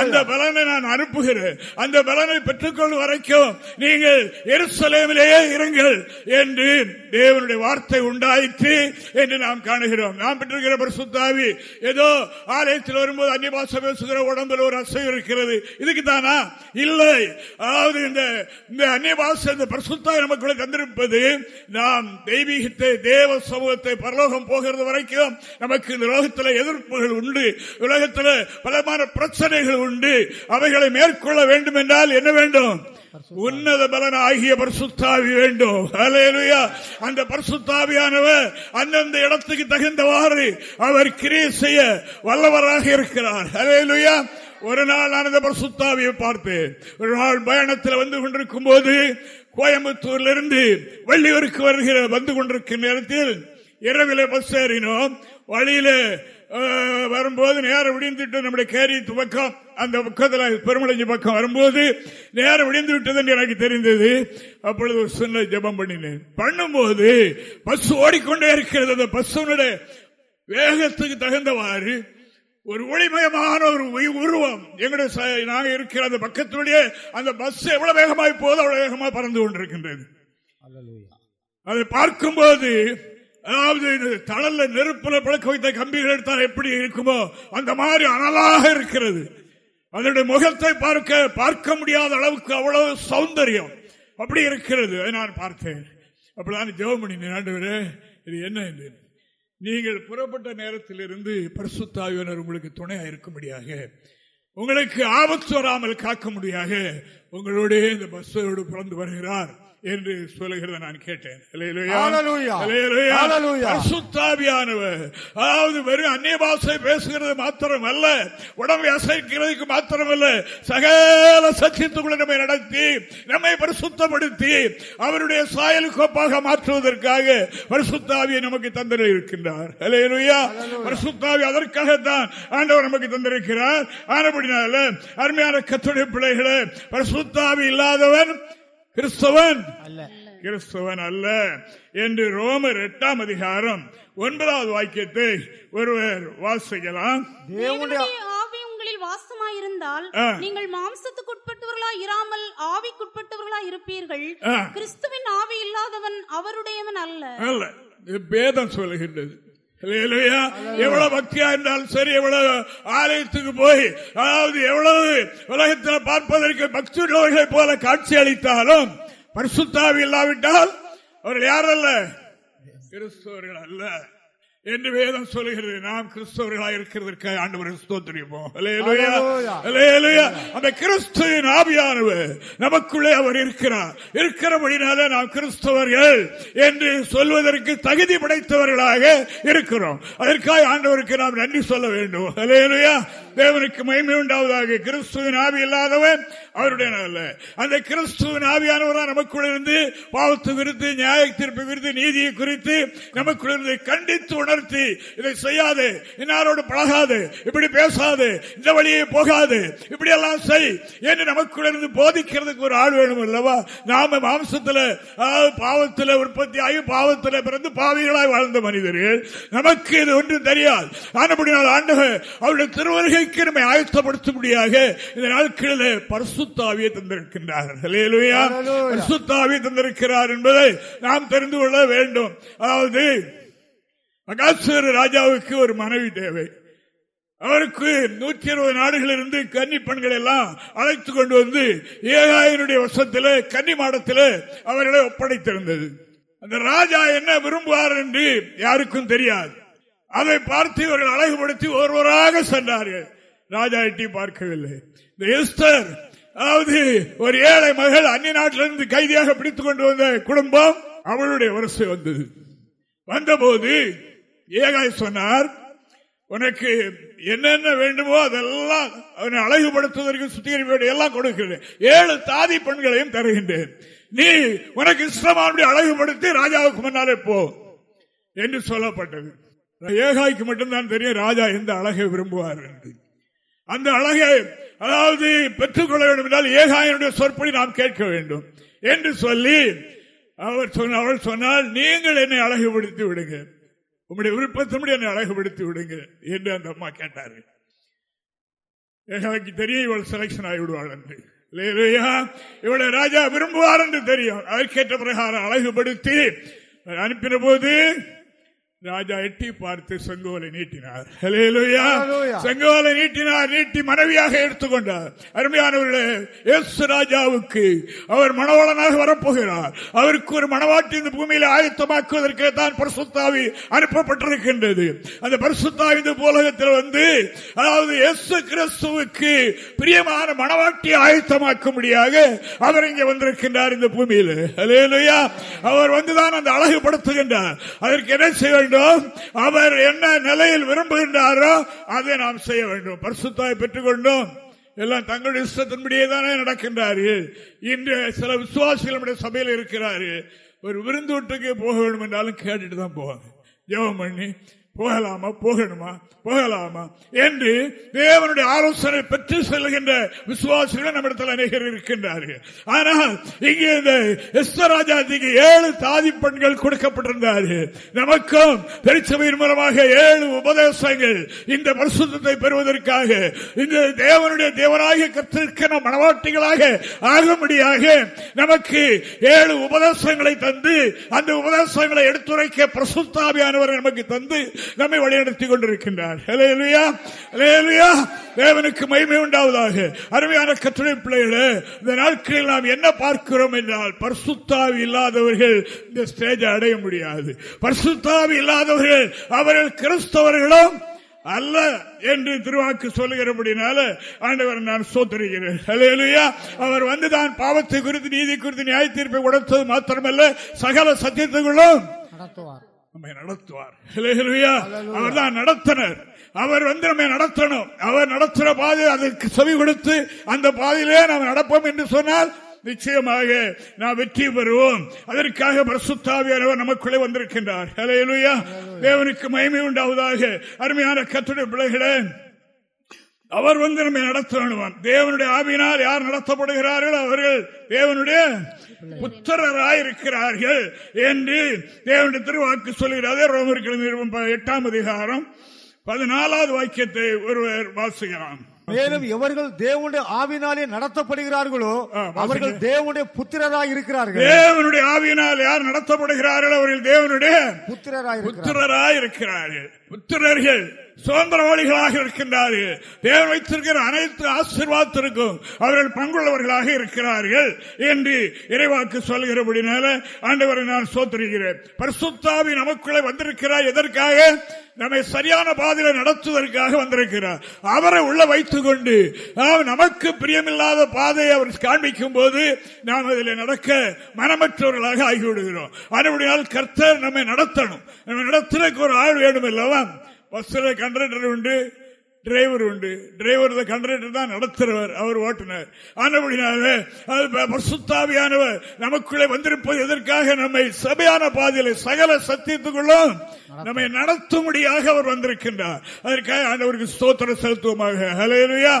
அந்த பலனை நான் அனுப்புகிறேன். அந்த பலனை பெற்றுக்கொள்ளும் வரைக்கும் நீங்கள் எருசலேமிலேயே இருங்கள் என்று தேவனுடைய வார்த்தை உண்டாயிற்று என்று நாம் காணுகிறோம். நாம் பெற்றிருக்கிற பரிசுத்தாவி ஏதோ ஆலயத்தில் வரும்போது அந்நிய பாச பேசுகிற உடம்பில் ஒரு அசைவு இருக்கிறது. இதுக்கு தானா? இல்லை. அதாவது இந்த இந்த அந்நிய பாச இந்த பரிசுத்தாய் நமக்குள்ள தந்திருப்பது நாம் தெய்வீகத்தை தேவ சமூகத்தை பரலோகம் போகிறது வரைக்கும் நமக்கு இந்த லோகத்தில் எதிர்ப்பு எதிர்ப்புகள் உண்டு. உலகத்தில் பலமான பிரச்சனைகள் உண்டு. அவைகளை மேற்கொள்ள வேண்டும் என்றால் என்ன வேண்டும்? உன்னத பலன் ஆகிய பரிசுத்தாவி வேண்டும். அந்த பரிசுத்தாவியானவர் அந்தந்த இடத்துக்கு தகுந்தவாறு அவர் கிரியை செய்ய வல்லவராக இருக்கிறார். ஹலேலுயா ஒரு நாள் நான் அந்த பரிசுத்தாவியை ஒரு நாள் பயணத்தில் வந்து கொண்டிருக்கும் போது கோயம்புத்தூர்ல இருந்து வள்ளியூருக்கு வருகிற வந்து கொண்டிருக்கும் நேரத்தில் இரவில பஸ் ஏறினோம். வழியில வரும்போது நேரம் விடிந்துட்டு நம்முடைய கேரி துவக்கம். அந்த பக்கத்தில் பெருமளஞ்சி பக்கம் வரும்போது நேரம் விடிந்து விட்டது என்று எனக்கு தெரிந்தது. அப்பொழுது ஒரு சின்ன ஜபம் பண்ணினேன். பண்ணும்போது பஸ் ஓடிக்கொண்டே இருக்கிறது. அந்த பஸ்ஸுடைய வேகத்துக்கு தகுந்தவாறு ஒரு ஒளிமயமான ஒரு உருவம் எங்களுடைய நாங்க இருக்கிற அந்த பக்கத்துடைய அந்த பஸ் எவ்வளவு வேகமாய் போது அவ்வளவு வேகமாக பறந்து கொண்டிருக்கின்றது. அதை பார்க்கும்போது அதாவது தளல்ல நெருப்புல பழக்க வைத்த கம்பிகள் எடுத்தால் எப்படி இருக்குமோ அந்த மாதிரி அனலாக இருக்கிறது. அதனுடைய முகத்தை பார்க்க பார்க்க முடியாத அளவுக்கு அவ்வளவு சௌந்தரியம். அப்படி இருக்கிறது. நான் பார்த்தேன். அப்படிதான் ஜெவமணி ஆண்டவரே இது என்ன என்று. நீங்கள் புறப்பட்ட நேரத்தில் இருந்து பரிசுத்தாவியனர் உங்களுக்கு துணையாக இருக்கும்படியாக உங்களுக்கு ஆபத்து வராமல் காக்க முடியாக உங்களுடைய இந்த பஸ்ஸோடு பிறந்து வருகிறார். என்று சொல்லுகிறத நான் கேட்டேன். அதாவது வெறும் அந்நிய பாஷை பேசுகிறது மாத்திரம் அல்ல உடம்பை அசைக்கிறதுக்கு மாத்திரம் அல்ல சகல சத்தியத்துக்குள்ள நம்மை நடத்தி நம்மை பரிசுத்தப்படுத்தி அவருடைய சாயல் கோப்பாக மாற்றுவதற்காக பரிசுத்தாவியை நமக்கு தந்திர இருக்கின்றார் பரிசுத்தாவி அதற்காகத்தான் ஆண்டவர் நமக்கு தந்திருக்கிறார். ஆனபடினால அருமையான கத்துடைய பிள்ளைகளை பரிசுத்தாவி இல்லாதவன் கிறிஸ்தவன். அல்ல. கிறிஸ்தவன் அல்ல. என்று ரோமர் எட்டாம் அதிகாரம் ஒன்பதாவது வாக்கியத்தை ஒருவர் வாசிக்கலாம். ஆவி உங்களில் வாசமாயிருந்தால் நீங்கள் மாம்சத்துக்கு உட்பட்டவர்களா இராமல் ஆவிக்குட்பட்டவர்களா இருப்பீர்கள். கிறிஸ்துவின் ஆவி இல்லாதவன் அவருடையவன் அல்ல. அல்ல. பேதம் சொல்லுகின்றது. எவ்வளவு பக்தியா இருந்தாலும் சரி எவ்வளவு ஆலயத்துக்கு போய் அதாவது எவ்வளவு உலகத்தில் பார்ப்பதற்கு பக்தி உள்ளவர்களை போல காட்சி அளித்தாலும் பரிசுத்தாவி இல்லாவிட்டால் அவர்கள் யாரல்ல? கிறிஸ்தவர்கள் அல்ல. என்று வேதம் சொல்லுகிறது. நாம் கிறிஸ்தவர்களாக இருக்கிறதற்கு ஆண்டவர் அந்த கிறிஸ்துவின் ஆவியானவர் நமக்குள்ளே அவர் இருக்கிறார். இருக்கிறபடினால நாம் கிறிஸ்தவர்கள் என்று சொல்வதற்கு தகுதி படைத்தவர்களாக இருக்கிறோம். அதற்காக ஆண்டவருக்கு நாம் நன்றி சொல்ல வேண்டும். அலையலுயா தேவனுக்கு மயிமை உண்டாவதாக. கிறிஸ்துவின் ஆவி இல்லாதவன் அவருடைய அல்ல அந்த கிறிஸ்துவின் ஆவியானவரா நமக்குள்ள இருந்து பாவத்து குறித்து நியாய தீர்ப்பு குறித்து நீதியை குறித்து நமக்குள்ள இருந்து கண்டித்து உணர்த்தி இதை செய்யாது. இன்னாரோடு பழகாது. இப்படி பேசாது. இந்த வழியே போகாது. இப்படி எல்லாம் செய் என்று நமக்குள்ள இருந்து போதிக்கிறதுக்கு ஒரு ஆள் வேணும் அல்லவா? நாம மாம்சத்துல அதாவது பாவத்துல உற்பத்தி ஆகி பாவத்துல பிறந்து பாவிகளாய் வாழ்ந்த மனிதர்கள் நமக்கு இது ஒன்றும் தெரியாது. ஆனபடினால் ஆண்டவர் அவருடைய திருவருகை திருவருகைக்கு நம்மை ஆயத்தப்படுத்தும்படியாக இந்த நாட்களில் பரிசுத்தாவியை தந்திருக்கின்றார். பரிசுத்தாவியை தந்திருக்கிறார் என்பதை நாம் தெரிந்து கொள்ள வேண்டும். அதாவது அகாசுவர ராஜாவுக்கு ஒரு மனைவி தேவை. அவருக்கு நூற்றி இருபது நாடுகளிலிருந்து கன்னி பெண்கள் எல்லாம் அழைத்து கொண்டு வந்து ஏகாயனுடைய வசத்திலே கன்னி மாடத்திலே அவர்களை ஒப்படைத்திருந்தது. அந்த ராஜா என்ன விரும்புவார் என்று யாருக்கும் தெரியாது. அதை பார்த்து இவர்கள் அழகுபடுத்தி ஒருவராக சென்றார்கள். ராஜா எட்டி பார்க்கவில்லை. இந்த எஸ்தர் அதாவது ஒரு ஏழை மகள் அந்நிய நாட்டிலிருந்து கைதியாக பிடித்துக் கொண்டு வந்த குடும்பம் அவளுடைய வரிசை வந்தது. வந்தபோது ஏகாய் சொன்னார் உனக்கு என்னென்ன வேண்டுமோ அதெல்லாம் அவனை அழகுபடுத்துவதற்கு சுத்திகரிப்போடு எல்லாம் கொடுக்கிறேன். ஏழு தாதி பெண்களையும் தருகின்றேன். நீ உனக்கு இஷ்டமானபடி அழகுபடுத்தி ராஜாவுக்கு முன்னாலே போ. என்று சொல்லப்பட்டது. ஏகாய்க்கு மட்டும்தான் தெரியும் ராஜா எந்த அழகை விரும்புவார் என்று. அந்த அழகை அதாவது பெற்றுக்கொள்ள வேண்டும் என்றால் ஏகாயனுடைய சொற்படி நாம் கேட்க வேண்டும். என்று சொல்லி அவர் சொன்ன அவள் சொன்னால் நீங்கள் என்னை அழகுபடுத்தி விடுங்க. உங்களுடைய விருப்பத்தின்படி என்னை அழகுபடுத்தி விடுங்க. என்று அந்த அம்மா கேட்டார்கள். ஏகாய்க்கு தெரியும் இவள் செலக்ஷன் ஆகிவிடுவாள் என்று. இல்லையா இவளை ராஜா விரும்புவார் என்று தெரியும். அதற்கேற்ற பிரகாரம் அழகுபடுத்தி அனுப்பின போது ராஜா எட்டி பார்த்து செங்கோலை நீட்டினார். செங்கோலை நீட்டினார் நீட்டி மனைவியாக எடுத்துக்கொண்டார். அருமையானவர்களே எஸ் ராஜாவுக்கு அவர் மணவாளனாக வரப்போகிறார். அவருக்கு ஒரு மணவாட்டி இந்த பூமியில ஆயத்தமாக்குவதற்கு தான் பரிசுத்தாவி அனுப்பப்பட்டிருக்கின்றது. அந்த பரிசுத்தாவி இந்த உலகத்தில் வந்து அதாவது எஸ் கிறிஸ்துவுக்கு பிரியமான மணவாட்டி ஆயத்தமாக்கும்படியாக அவர் இங்கே வந்திருக்கின்றார் இந்த பூமியில். அவர் வந்துதான் அந்த அழகுபடுத்துகின்றார். அதற்கு என்ன செய்ய வேண்டும். அவர் என்ன நிலையில் விரும்புகின்றாரோ அதை நாம் செய்ய வேண்டும். பரிசுத்தாய் பெற்றுக்கொண்டோம். எல்லாம் தங்களுடைய இஷ்டத்தின்படியே தானே நடக்கின்றார்கள். இன்று சில விசுவாசிகளுடைய சபையில் இருக்கிறார்கள். ஒரு விருந்து வீட்டுக்கு போக வேண்டும் என்றாலும் கேட்டுட்டு தான் போவாங்க. ஜெபம் பண்ணி போகலாமா? போகணுமா? போகலாமா? என்று தேவனுடைய ஆலோசனை பெற்று செல்கின்ற விசுவாசிகள் நம்மிடத்தில் அநேகர் இருக்கின்றார்கள். ஆனால் இங்கே இந்த எஸ்வராஜாதிக்கு ஏழு தாதி பெண்கள் கொடுக்கப்பட்டிருந்தார்கள். நமக்கும் திருச்சபையின் மூலமாக ஏழு உபதேசங்கள் இந்த பரிசுத்தத்தை பெறுவதற்காக இந்த தேவனுடைய தேவனாக கத்திருக்கிற மனவாட்டிகளாக ஆகும்படியாக நமக்கு ஏழு உபதேசங்களை தந்து அந்த உபதேசங்களை எடுத்துரைக்க பிரசுத்தாபியானவர் நமக்கு தந்து நம்மை வழிநடத்தி கொண்டிருக்கின்றார். தேவனுக்கு மகிமை உண்டாவதாக. அருமையான கட்டுரை பிள்ளைகளே இந்த நாட்களில் நாம் என்ன பார்க்கிறோம் என்றால் பர்சுத்தாவி இல்லாதவர்கள் இந்த ஸ்டேஜை அடைய முடியாது. பர்சுத்தாவி இல்லாதவர்கள் அவர்கள் கிறிஸ்தவர்களும் அல்ல என்று திருவாக்கு சொல்லுகிறபடினால ஆண்டவர் நான் சோத்தரிகிறேன் ஹல்லேலூயா. அவர் வந்துதான் பாவத்தை குறித்து நீதி குறித்து நியாய தீர்ப்பை உணர்த்தது மாத்திரமல்ல சகல சத்தியத்துகளும் நடத்துவார். நம்மை நடத்துவார். ஹல்லேலூயா. அவர்தான் நடத்தினர். அவர் வந்து நம்மை நடத்தணும். அவர் நடத்துற பாதை அதற்கு செவி கொடுத்து அந்த பாதையிலே நாம் நடப்போம் என்று சொன்னால் நிச்சயமாக நாம் வெற்றி பெறுவோம். அதற்காக பரிசுத்தாவியானவர் நமக்குள்ளே வந்திருக்கின்றார். தேவனுக்கு மகிமை உண்டாவதாக. அருமையான கத்துடைய பிள்ளைகளே அவர் வந்து நம்மை நடத்தணுவான் தேவனுடைய ஆவியினால் யார் நடத்தப்படுகிறார்கள்? அவர்கள் தேவனுடைய புத்திரராய் இருக்கிறார்கள் என்று தேவனுடைய திருவாக்கு சொல்கிறார் ப- எட்டாம் அதிகாரம் பதினாலாவது வாக்கியத்தை ஒருவர் வாசிக்கிறான் மேலும் எவர்கள் தேவனுடைய ஆவினாலே நடத்தப்படுகிறார்களோ. அவர்கள் தேவனுடைய புத்திரராய் இருக்கிறார்கள் தேவனுடைய ஆவியினால் யார் நடத்தப்படுகிறார்கள் அவர்கள் தேவனுடைய புத்திரராய் புத்திரராய் இருக்கிறார்கள் புத்திரர்கள். சுதந்திரவாளிகளாக இருக்கின்றார்கள். தேவன் வைத்திருக்கிற அனைத்து ஆசீர்வாதத்திற்கும் அவர்கள் பங்குள்ளவர்களாக இருக்கிறார்கள் என்று இறைவாக்கு சொல்கிறபடினால ஆண்டவரை நான் சோத்திருக்கிறேன். பரிசுத்தாவி நமக்குள்ளே வந்திருக்கிறார் எதற்காக? நம்மை சரியான பாதையில நடத்துவதற்காக வந்திருக்கிறார். அவரை உள்ள வைத்துக் கொண்டு நாம் நமக்கு பிரியமில்லாத பாதையை அவர் காண்பிக்கும் போது நாம் அதில் நடக்க மனமற்றவர்களாக ஆகிவிடுகிறோம். அதுபடியால் கர்த்தர் நம்மை நடத்தணும். நம்ம நடத்துறதுக்கு ஒரு ஆள் வேண்டும் இல்லவா பஸ்ல கண்டக்டர் உண்டு. டிரைவர் உண்டு. டிரைவர் கண்டக்டர் தான் நடத்துறவர். அவர் ஓட்டுனர் ஆனபடினால நமக்குள்ளே வந்திருப்பது எதற்காக? நம்மை சபையான பாதையில சகல சத்தியத்துக்குள்ளும் நம்மை நடத்தும்படியாக அவர் வந்திருக்கின்றார். அதற்காக ஆண்டவருக்கு ஸ்தோத்திர செலுத்துவமாக. ஹலேலுயா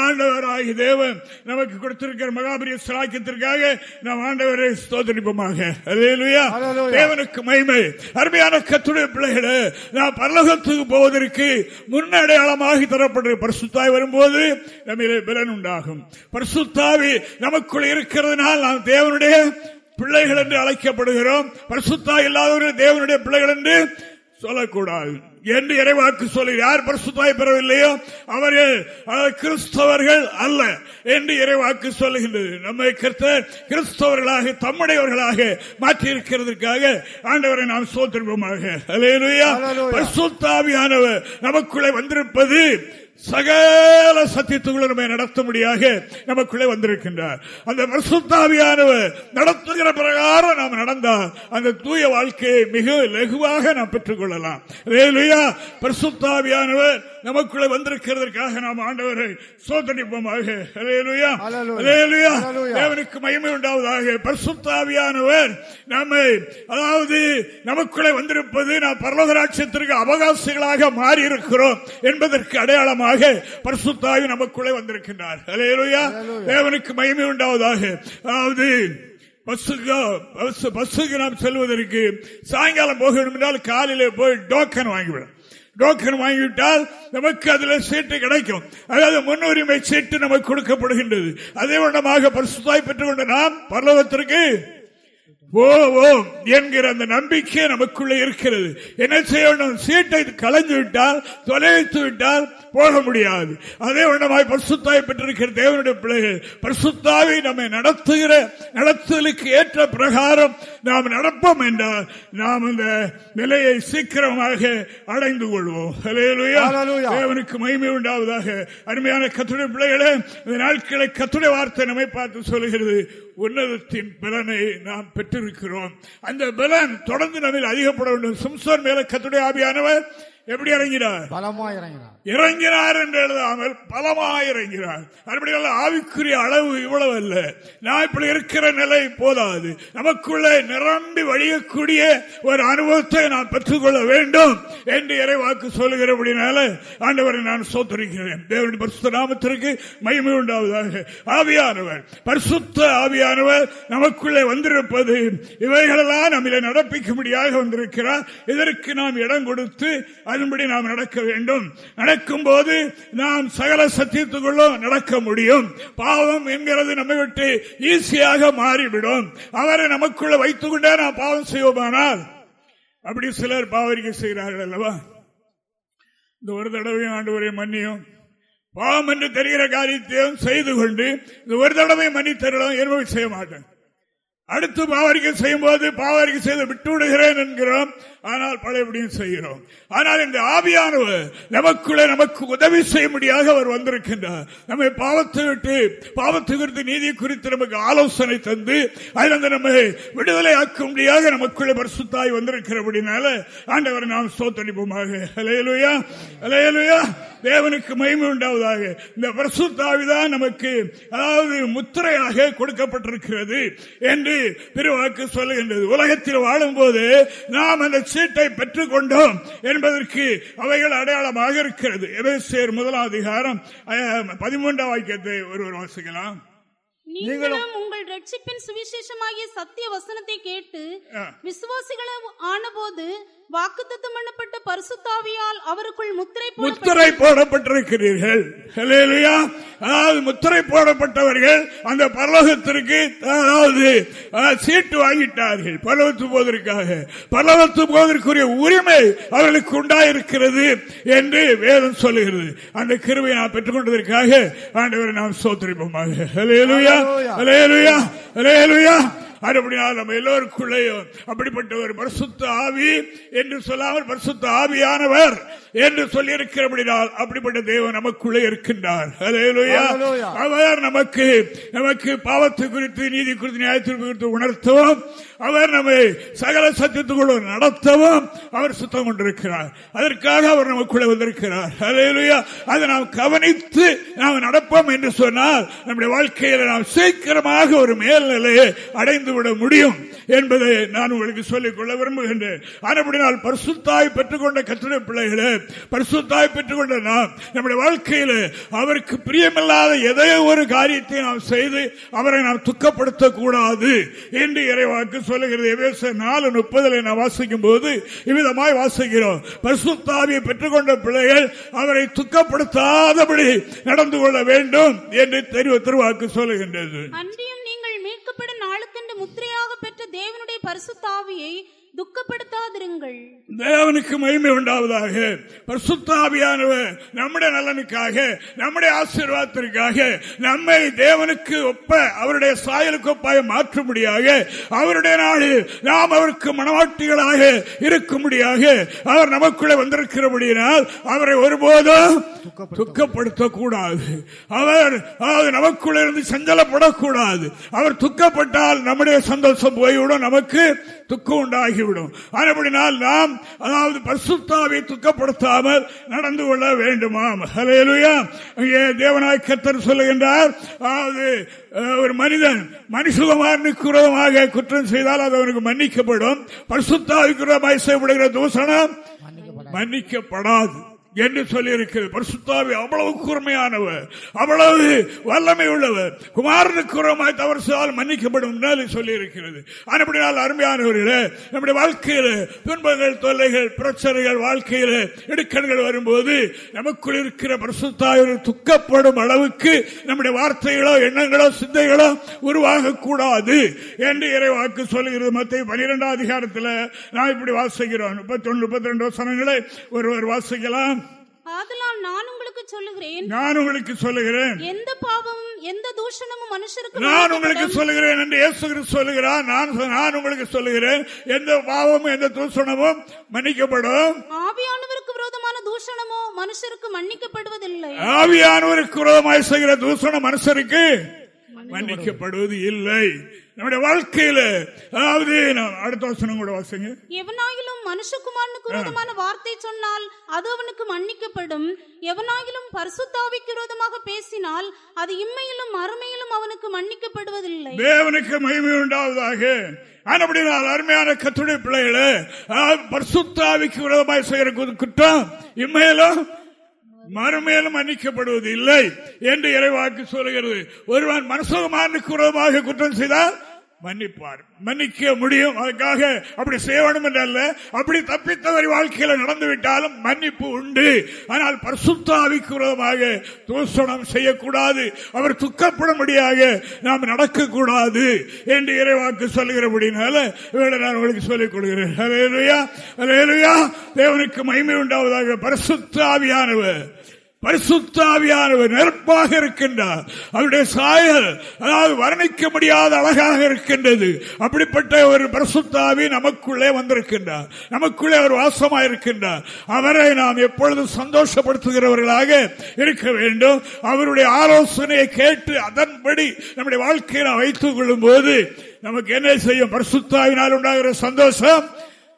ஆண்டவராகி தேவன் நமக்கு கொடுத்திருக்கிற மகாபரிய சிலாக்கியத்திற்காக நாம் ஆண்டவரை ஸ்தோத்தரிப்போமாக. ஹலேலுயா தேவனுக்கு மகிமை. அருமையான கத்துடைய பிள்ளைகளை நாம் பரலோகத்துக்கு போவதற்கு முன்னடையாளமாக நமக்காக தரப்படுற பரிசுத்தாய் வரும்போது நம்மிலே பலன் உண்டாகும். பரிசுத்தாவி நமக்குள் இருக்கிறதுனால் நாம் தேவனுடைய பிள்ளைகள் என்று அழைக்கப்படுகிறோம். பரிசுத்தா இல்லாதவர்கள் தேவனுடைய பிள்ளைகள் என்று சொல்லக்கூடாது. என்று இறைவாக்கு சொல்லி யார் பரிசுத்தாய் பெறவில்லையோ அவர்கள் கிறிஸ்தவர்கள் அல்ல என்று இறைவாக்கு சொல்லுகின்றது. நம்மை கருத்த கிறிஸ்தவர்களாக தம்முடையவர்களாக மாற்றி இருக்கிறதுக்காக ஆண்டவரை நாம் சோத்திருப்போமாக. பரிசுத்தாவியானவர் நமக்குள்ளே வந்திருப்பது சகல சத்தியத்துக்குள்ள நடத்தும்படியாக நமக்குள்ளே வந்திருக்கின்றார். அந்த பிரசுத்தாவியானவர் நடத்துகிற பிரகாரம் நாம் நடந்தால் அந்த தூய வாழ்க்கையை மிக லகுவாக நாம் பெற்றுக் கொள்ளலாம் பிரசுத்தாவியானவர் நமக்குள்ளே வந்திருக்கிறதற்காக நாம் ஆண்டவரை சோதனிப்போமாக. தேவனுக்கு மகிமை உண்டாவதாக. பரிசுத்தாவியானவர் நம்மை அதாவது நமக்குள்ளே வந்திருப்பது நாம் பரலோகராட்சியத்திற்கு அவகாசிகளாக மாறி இருக்கிறோம் என்பதற்கு அடையாளமாக பரிசுத்தாவி நமக்குள்ளே வந்திருக்கின்றார். தேவனுக்கு மகிமை உண்டாவதாக. அதாவது பஸ்ஸுக்கு நாம் செல்வதற்கு சாயங்காலம் போக வேண்டும் என்றால் காலையில போய் டோக்கன் வாங்கிவிடும். டோக்கன் வாங்கிவிட்டால் நமக்கு அதுல சீட்டு கிடைக்கும். அதாவது முன்னுரிமை சீட்டு நமக்கு கொடுக்கப்படுகின்றது. அதே வண்ணமாக பரிசுத்தாய் பெற்றுக்கொண்ட நாம் பரலோகத்திற்கு போவோம் என்கிற அந்த நம்பிக்கை நமக்குள்ள இருக்கிறது. என்ன செய்ய சீட்டை களைஞ்சு விட்டால் தொலைத்து விட்டால் போக முடியாது. அதே வண்ணமாய் பரிசுத்தாய் பெற்றிருக்கிற தேவனுடைய பிள்ளைகள் பரிசுத்தாவை நம்மை நடத்துகிற நடத்துதலுக்கு ஏற்ற பிரகாரம் நாம் நடப்போம் என்றால் நாம் அந்த நிலையை சீக்கிரமாக அடைந்து கொள்வோம். தேவனுக்கு மகிமை உண்டாவதாக. அருமையான கத்துடைய பிள்ளைகளே இந்த நாட்களை கத்துடைய வார்த்தை நம்மை பார்த்து சொல்கிறது உன்னதத்தின் பலனை நாம் பெற்றிருக்கிறோம். அந்த பலன் தொடர்ந்து நம்ம அதிகப்பட வேண்டும். சும்சோர் மேல கத்துடைய ஆவியானவர் எப்படி இறங்கினார்? பலமா இறங்கினார். இறங்கினார் என்று எழுதாமல் பலமாக இறங்கினார். அப்படியால் ஆவிக்குரிய அளவு இவ்வளவு அல்ல நான் இப்படி இருக்கிற நிலை போதாது. நமக்குள்ளே நிரம்பி வழியக்கூடிய ஒரு அனுபவத்தை நான் பெற்றுக்கொள்ள வேண்டும் என்று இறைவாக்கு சொல்லுகிறபடினால ஆண்டவரை நான் சோத்தரிக்கிறேன். தேவனுடைய பரிசுத்த நாமத்திற்கு மகிமை உண்டாவதாக. ஆவியானவர் பரிசுத்த ஆவியானவர் நமக்குள்ளே வந்திருப்பது இவைகளெல்லாம் நம்மளை நடப்பிக்கும்படியாக வந்திருக்கிறார். இதற்கு நாம் இடம் கொடுத்து அதன்படி நாம் நடக்க வேண்டும். நடக்கும் போது நாம் சகல சத்தியத்துக்குள்ளும் நடக்க முடியும். பாவம் என்கிறது நம்மை விட்டு ஈஸியாக மாறிவிடும். அவரை நமக்குள்ள வைத்துக் கொண்டே நாம் பாவம் செய்வோமானால் அப்படி சிலர் பாவரிக்கை செய்கிறார்கள் அல்லவா? இந்த ஒரு தடவையும் ஆண்டு மன்னியும். பாவம் என்று தெரிகிற காரியத்தையும் செய்து கொண்டு இந்த ஒரு தடவை மன்னித்தரலாம் என்பதை செய்ய மாட்டேன். அடுத்து பாவரிக்கை செய்யும் போது பாவரிக்கை செய்து விட்டு விடுகிறேன் என்கிறோம். ஆனால் பழையபடியும் செய்கிறோம். ஆனால் இந்த ஆவியானவர் நமக்குள்ளே நமக்கு உதவி செய்ய முடியாத அவர் வந்திருக்கின்றார். நம்மை பாவத்தை விட்டு பாவத்தை குறித்து நீதி குறித்து நமக்கு ஆலோசனை தந்து அதிலிருந்து நம்மை விடுதலை ஆக்கும்படியாக நமக்குள்ளே பரிசுத்தாய் வந்திருக்கிறபடினால ஆண்டவர் நாம் சோத்தடிப்போமாக அலையலுயா அலையலுயா தேவனுக்கு மகிமை உண்டாவதாக. இந்த பரிசுத்தாவிதான் நமக்கு அதாவது முத்திரையாக கொடுக்கப்பட்டிருக்கிறது என்று திருவாக்கு சொல்லுகின்றது. உலகத்தில் வாழும் போது நாம் அந்த சீட்டை பெற்றுக் கொண்டோம் என்பதற்கு அவைகள் அடையாளமாக இருக்கிறது. எபேசியர் முதலாம் அதிகாரம் பதிமூன்றாம் வாக்கியத்தை ஒருவர் வாசிக்கலாம். நீங்களும் உங்கள் ரட்சிப்பின் சுவிசேஷமாகிய சத்திய வசனத்தை கேட்டு விசுவாசிகளும் ஆனபோது வாக்குத்தத்தம் பண்ணப்பட்ட பரிசுத்தாவியால் அவருக்குள் முத்திரை முத்திரை போடப்பட்டிருக்கிறீர்கள். அதாவது முத்திரை போடப்பட்டவர்கள் அந்த பரலோகத்திற்கு அதாவது சீட்டு வாங்கிட்டார்கள். பரலோகத்து போவதற்காக. பரலோகத்து போவதற்குரிய உரிமை அவர்களுக்கு உண்டாயிருக்கிறது என்று வேதம் சொல்லுகிறது. அந்த கிருவை நாம் பெற்றுக் கொண்டதற்காக ஆண்டவரை நாம் சோத்திரிப்போமாக. அப்படினால் நம்ம எல்லோருக்குள்ளேயும் அப்படிப்பட்ட ஒரு பரிசுத்த ஆவி என்று சொல்லாமல் பரிசுத்த ஆவியானவர் என்று சொல்லி இருக்கிறபடினால் அப்படிப்பட்ட தேவன் நமக்குள்ளே இருக்கின்றார். அவர் நமக்கு நமக்கு பாவத்தை குறித்து நீதி குறித்து நியாயத்திற்கு குறித்து உணர்த்தவும் அவர் நம்மை சகல சத்தியத்துக்குள்ள நடத்தவும் அவர் சுத்தம் கொண்டிருக்கிறார். அதற்காக அவர் நமக்குள்ளே வந்திருக்கிறார். அதை நாம் கவனித்து நாம் நடப்போம் என்று சொன்னால் நம்முடைய வாழ்க்கையில் நாம் சீக்கிரமாக ஒரு மேல்நிலையை அடைந்து விட முடியும் என்பதை நான் உங்களுக்கு சொல்லிக் கொள்ள விரும்புகின்றேன். ஆனால் பரிசுத்தாய் பெற்றுக்கொண்ட கத்திர பிள்ளைகளே பரிசுத்தாய் பெற்றுக்கொண்ட நாம் நம்முடைய வாழ்க்கையில் அவருக்கு பிரியமில்லாத எதையோ ஒரு காரியத்தை நாம் செய்து அவரை நாம் துக்கப்படுத்தக்கூடாது என்று இறைவாக்கு சொல்லுகிறது. நாலு முப்பதில் நான் வாசிக்கும் போது இவ்விதமாய் வாசிக்கிறோம். பரிசுத்தாவியை பெற்றுக்கொண்ட பிள்ளைகள் அவரை துக்கப்படுத்தாதபடி நடந்து கொள்ள வேண்டும் என்று தெரிவு திருவாக்கு சொல்லுகின்றது அன்றியும் நீங்கள் மீட்கப்படும் நாளுக்கென்று முத்திரையாக பெற்ற தேவனுடைய பரிசுத்தாவியை துக்கப்படுத்தாதிருங்கள். தேவனுக்கு மகிமை உண்டாவதாக. பரிசுத்தாவியானவர் நம்முடைய நலனுக்காக நம்முடைய ஆசீர்வாதத்திற்காக நம்மை தேவனுக்கு ஒப்ப அவருடைய சாயலுக்கு ஒப்பாக மாற்றும்படியாக அவருடைய நாளில் நாம் அவருக்கு மனவாட்டிகளாக இருக்கும்படியாக அவர் நமக்குள்ளே வந்திருக்கிறபடியினால் அவரை ஒருபோதும் துக்கப்படுத்தக்கூடாது. அவர் நமக்குள்ள இருந்து சஞ்சலப்படக்கூடாது. அவர் துக்கப்பட்டால் நம்முடைய சந்தோஷம் போய்விடும். நமக்கு துக்கம் உண்டாகிவிடும். அப்படினால் நாம் அதாவது பரிசுத்தாவை துக்கப்படுத்தாமல் நடந்து கொள்ள வேண்டுமாம். தேவநாய் கத்தர் சொல்லுகின்றார் அதாவது ஒரு மனிதன் மனுஷகுமாரனுக்கு விரோதமாக குற்றம் செய்தால் அது அவனுக்கு மன்னிக்கப்படும். பரிசுத்தாவிக்கு விரோதமாக செய்யப்படுகிற தூசணம் மன்னிக்கப்படாது. என்று சொல்லியிருக்கிறது. பரிசுத்தாவி அவ்வளவு கூர்மையானவர் அவ்வளவு வல்லமை உள்ளவர் குமாரனுக்கு தவறு செய்தால் மன்னிக்கப்படும் சொல்லியிருக்கிறது. அப்படினால் அருமையானவர்களே நம்முடைய வாழ்க்கையில் துன்பங்கள் தொல்லைகள் பிரச்சனைகள் வாழ்க்கையில் இடுக்கண்கள் வரும்போது நமக்குள் இருக்கிற பரிசுத்தாவி துக்கப்படும் அளவுக்கு நம்முடைய வார்த்தைகளோ எண்ணங்களோ சிந்தைகளோ உருவாக கூடாது என்று இறைவாக்கு சொல்லுகிறது. மத்திய பனிரெண்டாம் அதிகாரத்தில் நான் இப்படி வாசிக்கிறோம். முப்பத்தி ஒன்று முப்பத்தி ரெண்டு வசனங்களை ஒருவர் வாசிக்கலாம். ஆதலால் நான் உங்களுக்கு சொல்லுகிறேன். நான் உங்களுக்கு சொல்லுகிறேன். எந்த பாவமும் எந்த தூஷணமும் மனுஷருக்கு நான் உங்களுக்கு சொல்லுகிறேன் என்று இயேசு சொல்லுகிறார். நான் நான் உங்களுக்கு சொல்லுகிறேன். எந்த பாவமும் எந்த தூஷணமும் மன்னிக்கப்படும். ஆவியானவருக்கு விரோதமான தூஷணமோ மனுஷருக்கு மன்னிக்கப்படுவதில்லை. ஆவியானவருக்கு விரோதமாய் செய்கிற தூஷணம் மனுஷருக்கு மன்னிக்கப்படுவது இல்லை நம்முடைய வாழ்க்கையில அதாவது அடுத்த வசனம் கூட வாசிங்க. எவனாயிலும் மனுஷகுமாரனுக்கு விரோதமான வார்த்தை சொன்னால் அது அவனுக்கு மன்னிக்கப்படும். எவனாயிலும் பரிசுத்தாவிக்கு விரோதமாக பேசினால் அது இம்மையிலும் மறுமையிலும் அவனுக்கு மன்னிக்கப்படுவதில்லை. தேவனுக்கு மகிமை உண்டாவதாக. அப்படினால் அருமையான கத்துடைய பிள்ளைகளே பரிசுத்தாவிக்கு விரோதமாக செய்கிற குற்றம் இம்மையிலும் மறுமேலும் மன்னிக்கப்படுவது இல்லை என்று இறைவாக்கு சொல்கிறது. ஒருவன் மனசுகமானுக்கு விரோதமாக குற்றம் செய்தால் மன்னிப்பார். மன்னிக்க முடியும். அதுக்காக அப்படி செய்யணும் வேண்டும் என்றல்ல. அப்படி தப்பித்தவரி வாழ்க்கையில நடந்துவிட்டாலும் மன்னிப்பு உண்டு. ஆனால் பரிசுத்தாவிக்கு விரோதமாக செய்யக்கூடாது. அவர் துக்கப்படும்படியாக நாம் நடக்கக்கூடாது என்று இறைவாக்கு சொல்லுகிறபடினால நான் உங்களுக்கு சொல்லிக் கொள்கிறேன். தேவனுக்கு மகிமை உண்டாவதாக பரிசுத்தாவியானவர் பரிசுத்தாவியானவர் நெருப்பாக இருக்கின்றார். அவருடைய சாயல் அதாவது வர்ணிக்க முடியாத அழகாக இருக்கின்றது. அப்படிப்பட்ட ஒரு பரிசுத்தாவி நமக்குள்ளே வந்திருக்கின்றார். நமக்குள்ளே அவர் வாசமாக இருக்கின்றார் அவரை நாம் எப்பொழுதும் சந்தோஷப்படுத்துகிறவர்களாக இருக்க வேண்டும். அவருடைய ஆலோசனையை கேட்டு அதன்படி நம்முடைய வாழ்க்கையை நாம் வைத்துக் கொள்ளும் போது நமக்கு என்ன செய்யும்? பரிசுத்தாவினால் உண்டாகிற சந்தோஷம்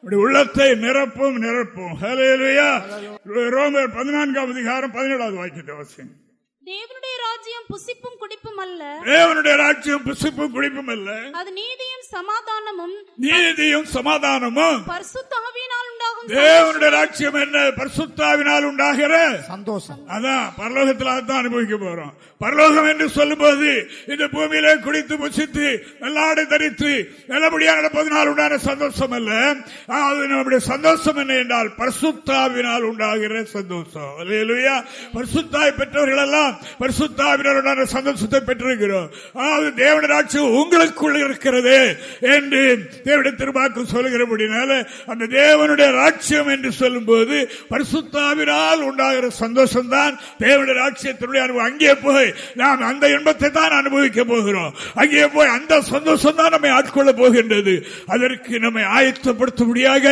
உள்ளத்தை நிரப்பும் நிரப்பும். ரோமர் பதினான்காம் அதிகாரம் பதினேழாவது வாக்கியத்தை அவசியம் தேவனுடைய ராஜ்யம் புசிப்பும் குடிப்பும் அல்ல. தேவனுடைய ராஜ்யம் புசிப்பும் குடிப்பும் அல்ல. அது நீதியும் சமாதானமும். நீதியும் சமாதானமும். பரிசுத்தாவினால் உண்டாகும் தேவனுடைய ராஜ்யம் என்ன? பரிசுத்தாவினால் உண்டாகிற சந்தோஷம். அதான் பரலோகத்தில் அதான் அனுபவிக்க போறோம். பரலோகம் என்று சொல்லும்போது இந்த பூமியிலே குடித்து புசித்து நல்லாடை தரித்து நல்லபடியாக நடப்பதனால் உண்டான சந்தோஷம் அல்ல. அது நம்முடைய சந்தோஷம் என்ன என்றால் பரிசுத்தாவினால் உண்டாகிற சந்தோஷம். இல்லையா பரிசுத்தாய் பெற்றவர்கள் எல்லாம் பரிசுத்தாவினால் உண்டான சந்தோஷத்தை பெற்றிருக்கிறோம். அதாவது தேவனராட்சி ராட்சியம் உங்களுக்குள் இருக்கிறது என்று தேவனுடைய திருவாக்கு சொல்லுகிறபடினால அந்த தேவனுடைய ராட்சியம் என்று சொல்லும் போது பரிசுத்தாவினால் உண்டாகிற சந்தோஷம் தான் தேவனுடைய ராட்சியத்தினுடைய அங்கே போய் நாம் அந்த இன்பத்தை தான் அனுபவிக்க போகிறோம். அங்கே போய் அந்த சந்தோஷம் தான் நம்மை ஆட்கொள்ள போகின்றது. அதற்கு நம்மை ஆயத்தப்படுத்தும்படியாக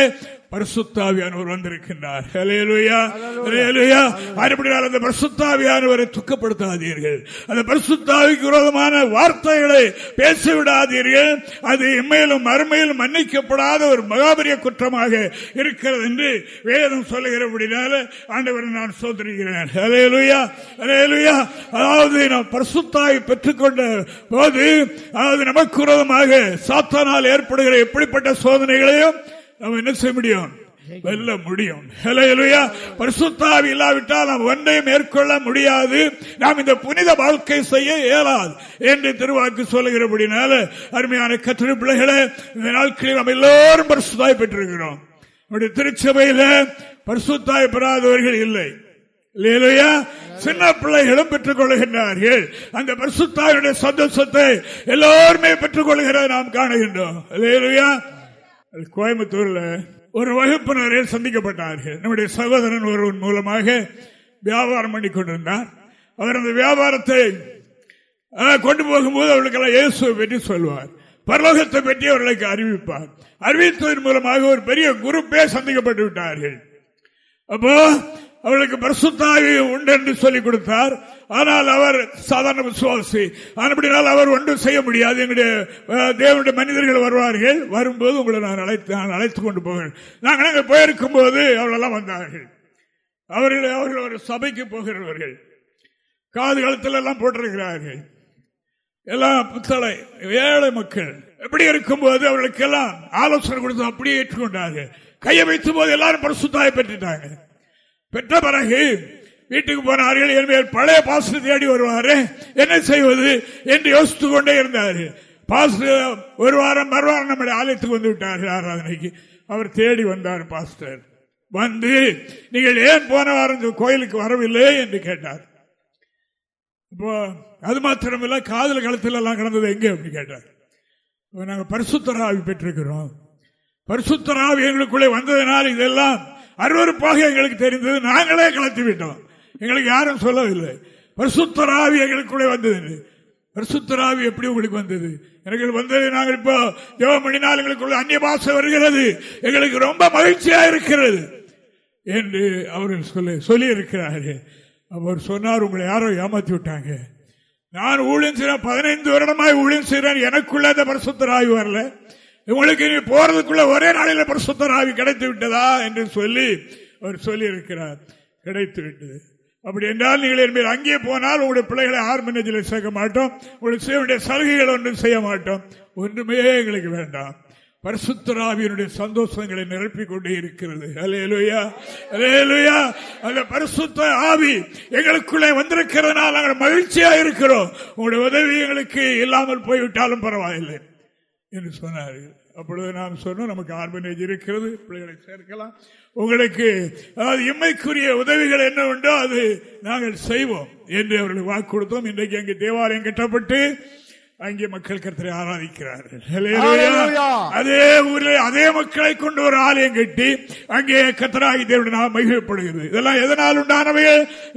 பரிசுத்தாவியானவர் வந்திருக்கின்றார். ஹalleluya ஹalleluya அப்படினால் அந்த பரிசுத்தாவியானவரை துக்கப்படுத்தாதீர்கள். அந்த பரிசுத்தாவிக்கு விரோதமான வார்த்தைகளை பேசிவிடாதீர்கள். அது இம்மையிலும் அருமையிலும் மன்னிக்கப்படாத ஒரு மகாபரிய குற்றமாக இருக்கிறது என்று வேதம் சொல்லுகிறபடினால ஆண்டவரை நான் சோதரிக்கிறேன். ஹalleluya ஹalleluya அதாவது நாம் பரிசுத்தாவை பெற்றுக்கொண்ட போது அதாவது நமக்கு விரோதமாக சாத்தானால் ஏற்படுகிற எப்படிப்பட்ட சோதனைகளையும் நம்ம என்ன செய்ய முடியும்? வெல்ல முடியும். பரிசுத்தாவி இல்லாவிட்டால் நாம் ஒன்றையும் மேற்கொள்ள முடியாது. நாம் இந்த புனித வாழ்க்கை செய்ய இயலாது. என்று திருவாக்கு சொல்லுகிறபடினால அருமையான கற்று பிள்ளைகளை இந்த நாட்களில் நாம் எல்லோரும் பரிசுத்தாய் பெற்றிருக்கிறோம். நம்முடைய திருச்சபையில பரிசுத்தாய் பெறாதவர்கள் இல்லை. இல்லையா சின்ன பிள்ளைகளும் பெற்றுக் கொள்கின்றார்கள் அந்த பரிசுத்தாயுடைய சந்தோஷத்தை எல்லோருமே பெற்றுக் கொள்கிறத நாம் காணுகின்றோம். இல்லையா கோயம்புத்தூர்ல ஒரு வகுப்பினரில் சந்திக்கப்பட்டார்கள். நம்முடைய சகோதரன் ஒருவன் மூலமாக வியாபாரம் பண்ணி கொண்டிருந்தார். அவர் அந்த வியாபாரத்தை கொண்டு போகும்போது அவர்களுக்கெல்லாம் இயேசுவை பற்றி சொல்வார். பரலோகத்தை பற்றி அவர்களுக்கு அறிவிப்பார். அறிவித்ததன் மூலமாக ஒரு பெரிய குரூப்பே சந்திக்கப்பட்டு விட்டார்கள். அப்போ அவளுக்கு பரிசுத்தாவி உண்டு என்று சொல்லிக் கொடுத்தார். ஆனால் அவர் சாதாரண விசுவாசி. அப்படினால் அவர் ஒன்றும் செய்ய முடியாது. எங்களுடைய தேவனுடைய மனிதர்கள் வருவார்கள். வரும்போது உங்களை நான் அழைத்து நான் அழைத்து கொண்டு போகிறேன் நாங்கள் அங்கே போயிருக்கும் போது அவர்களெல்லாம் வந்தார்கள். அவர்கள் அவர்கள் ஒரு சபைக்கு போகிறவர்கள். காது கழுத்தில் எல்லாம் போட்டிருக்கிறார்கள். எல்லாம் புத்தளை ஏழை மக்கள். எப்படி இருக்கும்போது அவர்களுக்கு எல்லாம் ஆலோசனை கொடுத்து அப்படியே ஏற்றுக்கொண்டார்கள். கையை வைத்த போது எல்லாரும் பரிசுத்தாய் பெற்றுட்டாங்க. பெற்ற பிறகு வீட்டுக்கு போனார்கள் என் பழைய பாஸ்டர் தேடி வருவாரு. என்ன செய்வது என்று யோசித்துக் கொண்டே இருந்தார். பாஸ்டர் ஒரு வாரம் மறுவாரம் நம்முடைய ஆலயத்துக்கு வந்து விட்டார்கள் ஆராதனைக்கு. அவர் தேடி வந்தார் பாஸ்டர். வந்து நீங்கள் ஏன் போன வாரம் கோயிலுக்கு வரவில்லை? என்று கேட்டார். இப்போ அது மாத்திரமில்ல காதல் களத்தில் எல்லாம் கிடந்தது எங்கே? அப்படின்னு கேட்டார். இப்போ நாங்கள் பரிசுத்தராவி பெற்றிருக்கிறோம். பரிசுத்தராவி எங்களுக்குள்ளே வந்ததினால் இதெல்லாம் அருவறுப்பாக எங்களுக்கு தெரிந்தது. நாங்களே கலத்தி விட்டோம் எங்களுக்கு யாரும் சொல்லவில்லை. பரிசுத்தராவி எங்களுக்குள்ளே வந்தது. பரிசுத்தராவி எப்படி உங்களுக்கு வந்தது? எனக்கு வந்தது நாங்கள் இப்போ ஜெபம் பண்ணினால் எங்களுக்குள்ள அந்நிய பாசை வருகிறது. எங்களுக்கு ரொம்ப மகிழ்ச்சியா இருக்கிறது. என்று அவர்கள் சொல்ல சொல்லி இருக்கிறார்கள் அவர் சொன்னார் உங்களை யாரோ ஏமாத்தி விட்டாங்க. நான் ஊழியம் செய்யறேன் பதினைந்து வருடமாய் ஊழியம் செய்யறேன் எனக்குள்ள அந்த பரிசுத்தராவி வரல. உங்களுக்கு நீ போறதுக்குள்ள ஒரே நாளில் பரிசுத்தராவி கிடைத்து விட்டதா? என்று சொல்லி அவர் சொல்லி இருக்கிறார் கிடைத்து விட்டது. அப்படி என்றால் நீங்கள் என்பது அங்கே போனால் உங்களுடைய பிள்ளைகளை ஆர்மனேஜில் சேர்க்க மாட்டோம். உங்களுக்கு செய்ய சலுகைகள் ஒன்றும் செய்ய மாட்டோம். ஒன்றுமே எங்களுக்கு வேண்டாம். பரிசுத்தராவியனுடைய சந்தோஷங்களை நிரப்பிக் கொண்டே இருக்கிறது. அலேலுயா அலேலுயா அந்த பரிசுத்த ஆவி எங்களுக்குள்ளே வந்திருக்கிறதுனால நாங்கள் மகிழ்ச்சியா இருக்கிறோம். உங்களுடைய உதவி எங்களுக்கு இல்லாமல் போய்விட்டாலும் பரவாயில்லை என்று சொன்னார்கள். அப்பொழுது நாம் சொன்னோம் நமக்கு ஆர்பனேஜ் இருக்கிறது பிள்ளைகளை சேர்க்கலாம். உங்களுக்கு அதாவது இம்மைக்குரிய உதவிகள் என்ன உண்டோ அது நாங்கள் செய்வோம். என்று அவர்களுக்கு வாக்கு கொடுத்தோம். இன்றைக்கு எங்கள் தேவாலயம் கட்டப்பட்டு அங்கே மக்கள் கர்த்தரை ஆராதிக்கிறார்கள். அதே ஊரில் அதே மக்களை கொண்டு ஒரு ஆலயம் கட்டி அங்கே கத்தராகி தேவனுடைய மகிழப்படுகிறது இதெல்லாம் எதனால் உண்டானவை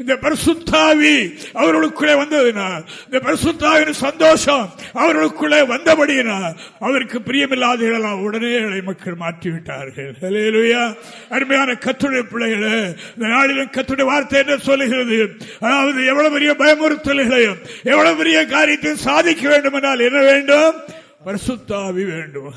இந்த பரிசுத்தாவி அவர்களுக்குள்ளே வந்ததினால் இந்த பரிசுத்தாவின் சந்தோஷம் அவர்களுக்குள்ளே வந்தபடியினால் அவருக்கு பிரியமில்லாதவர்களெல்லாம் உடனே இளை மக்கள் மாற்றிவிட்டார்கள். அருமையான கத்துடைய பிள்ளைகளே இந்த நாளிலும் கத்துடைய வார்த்தை என்ன சொல்லுகிறது? அதாவது எவ்வளவு பெரிய பயமுறுத்தல்களையும் எவ்வளவு பெரிய காரியத்தையும் சாதிக்க வேண்டும் என்றால் என்ன வேண்டும்? பரிசுத்தாவி வேண்டும்.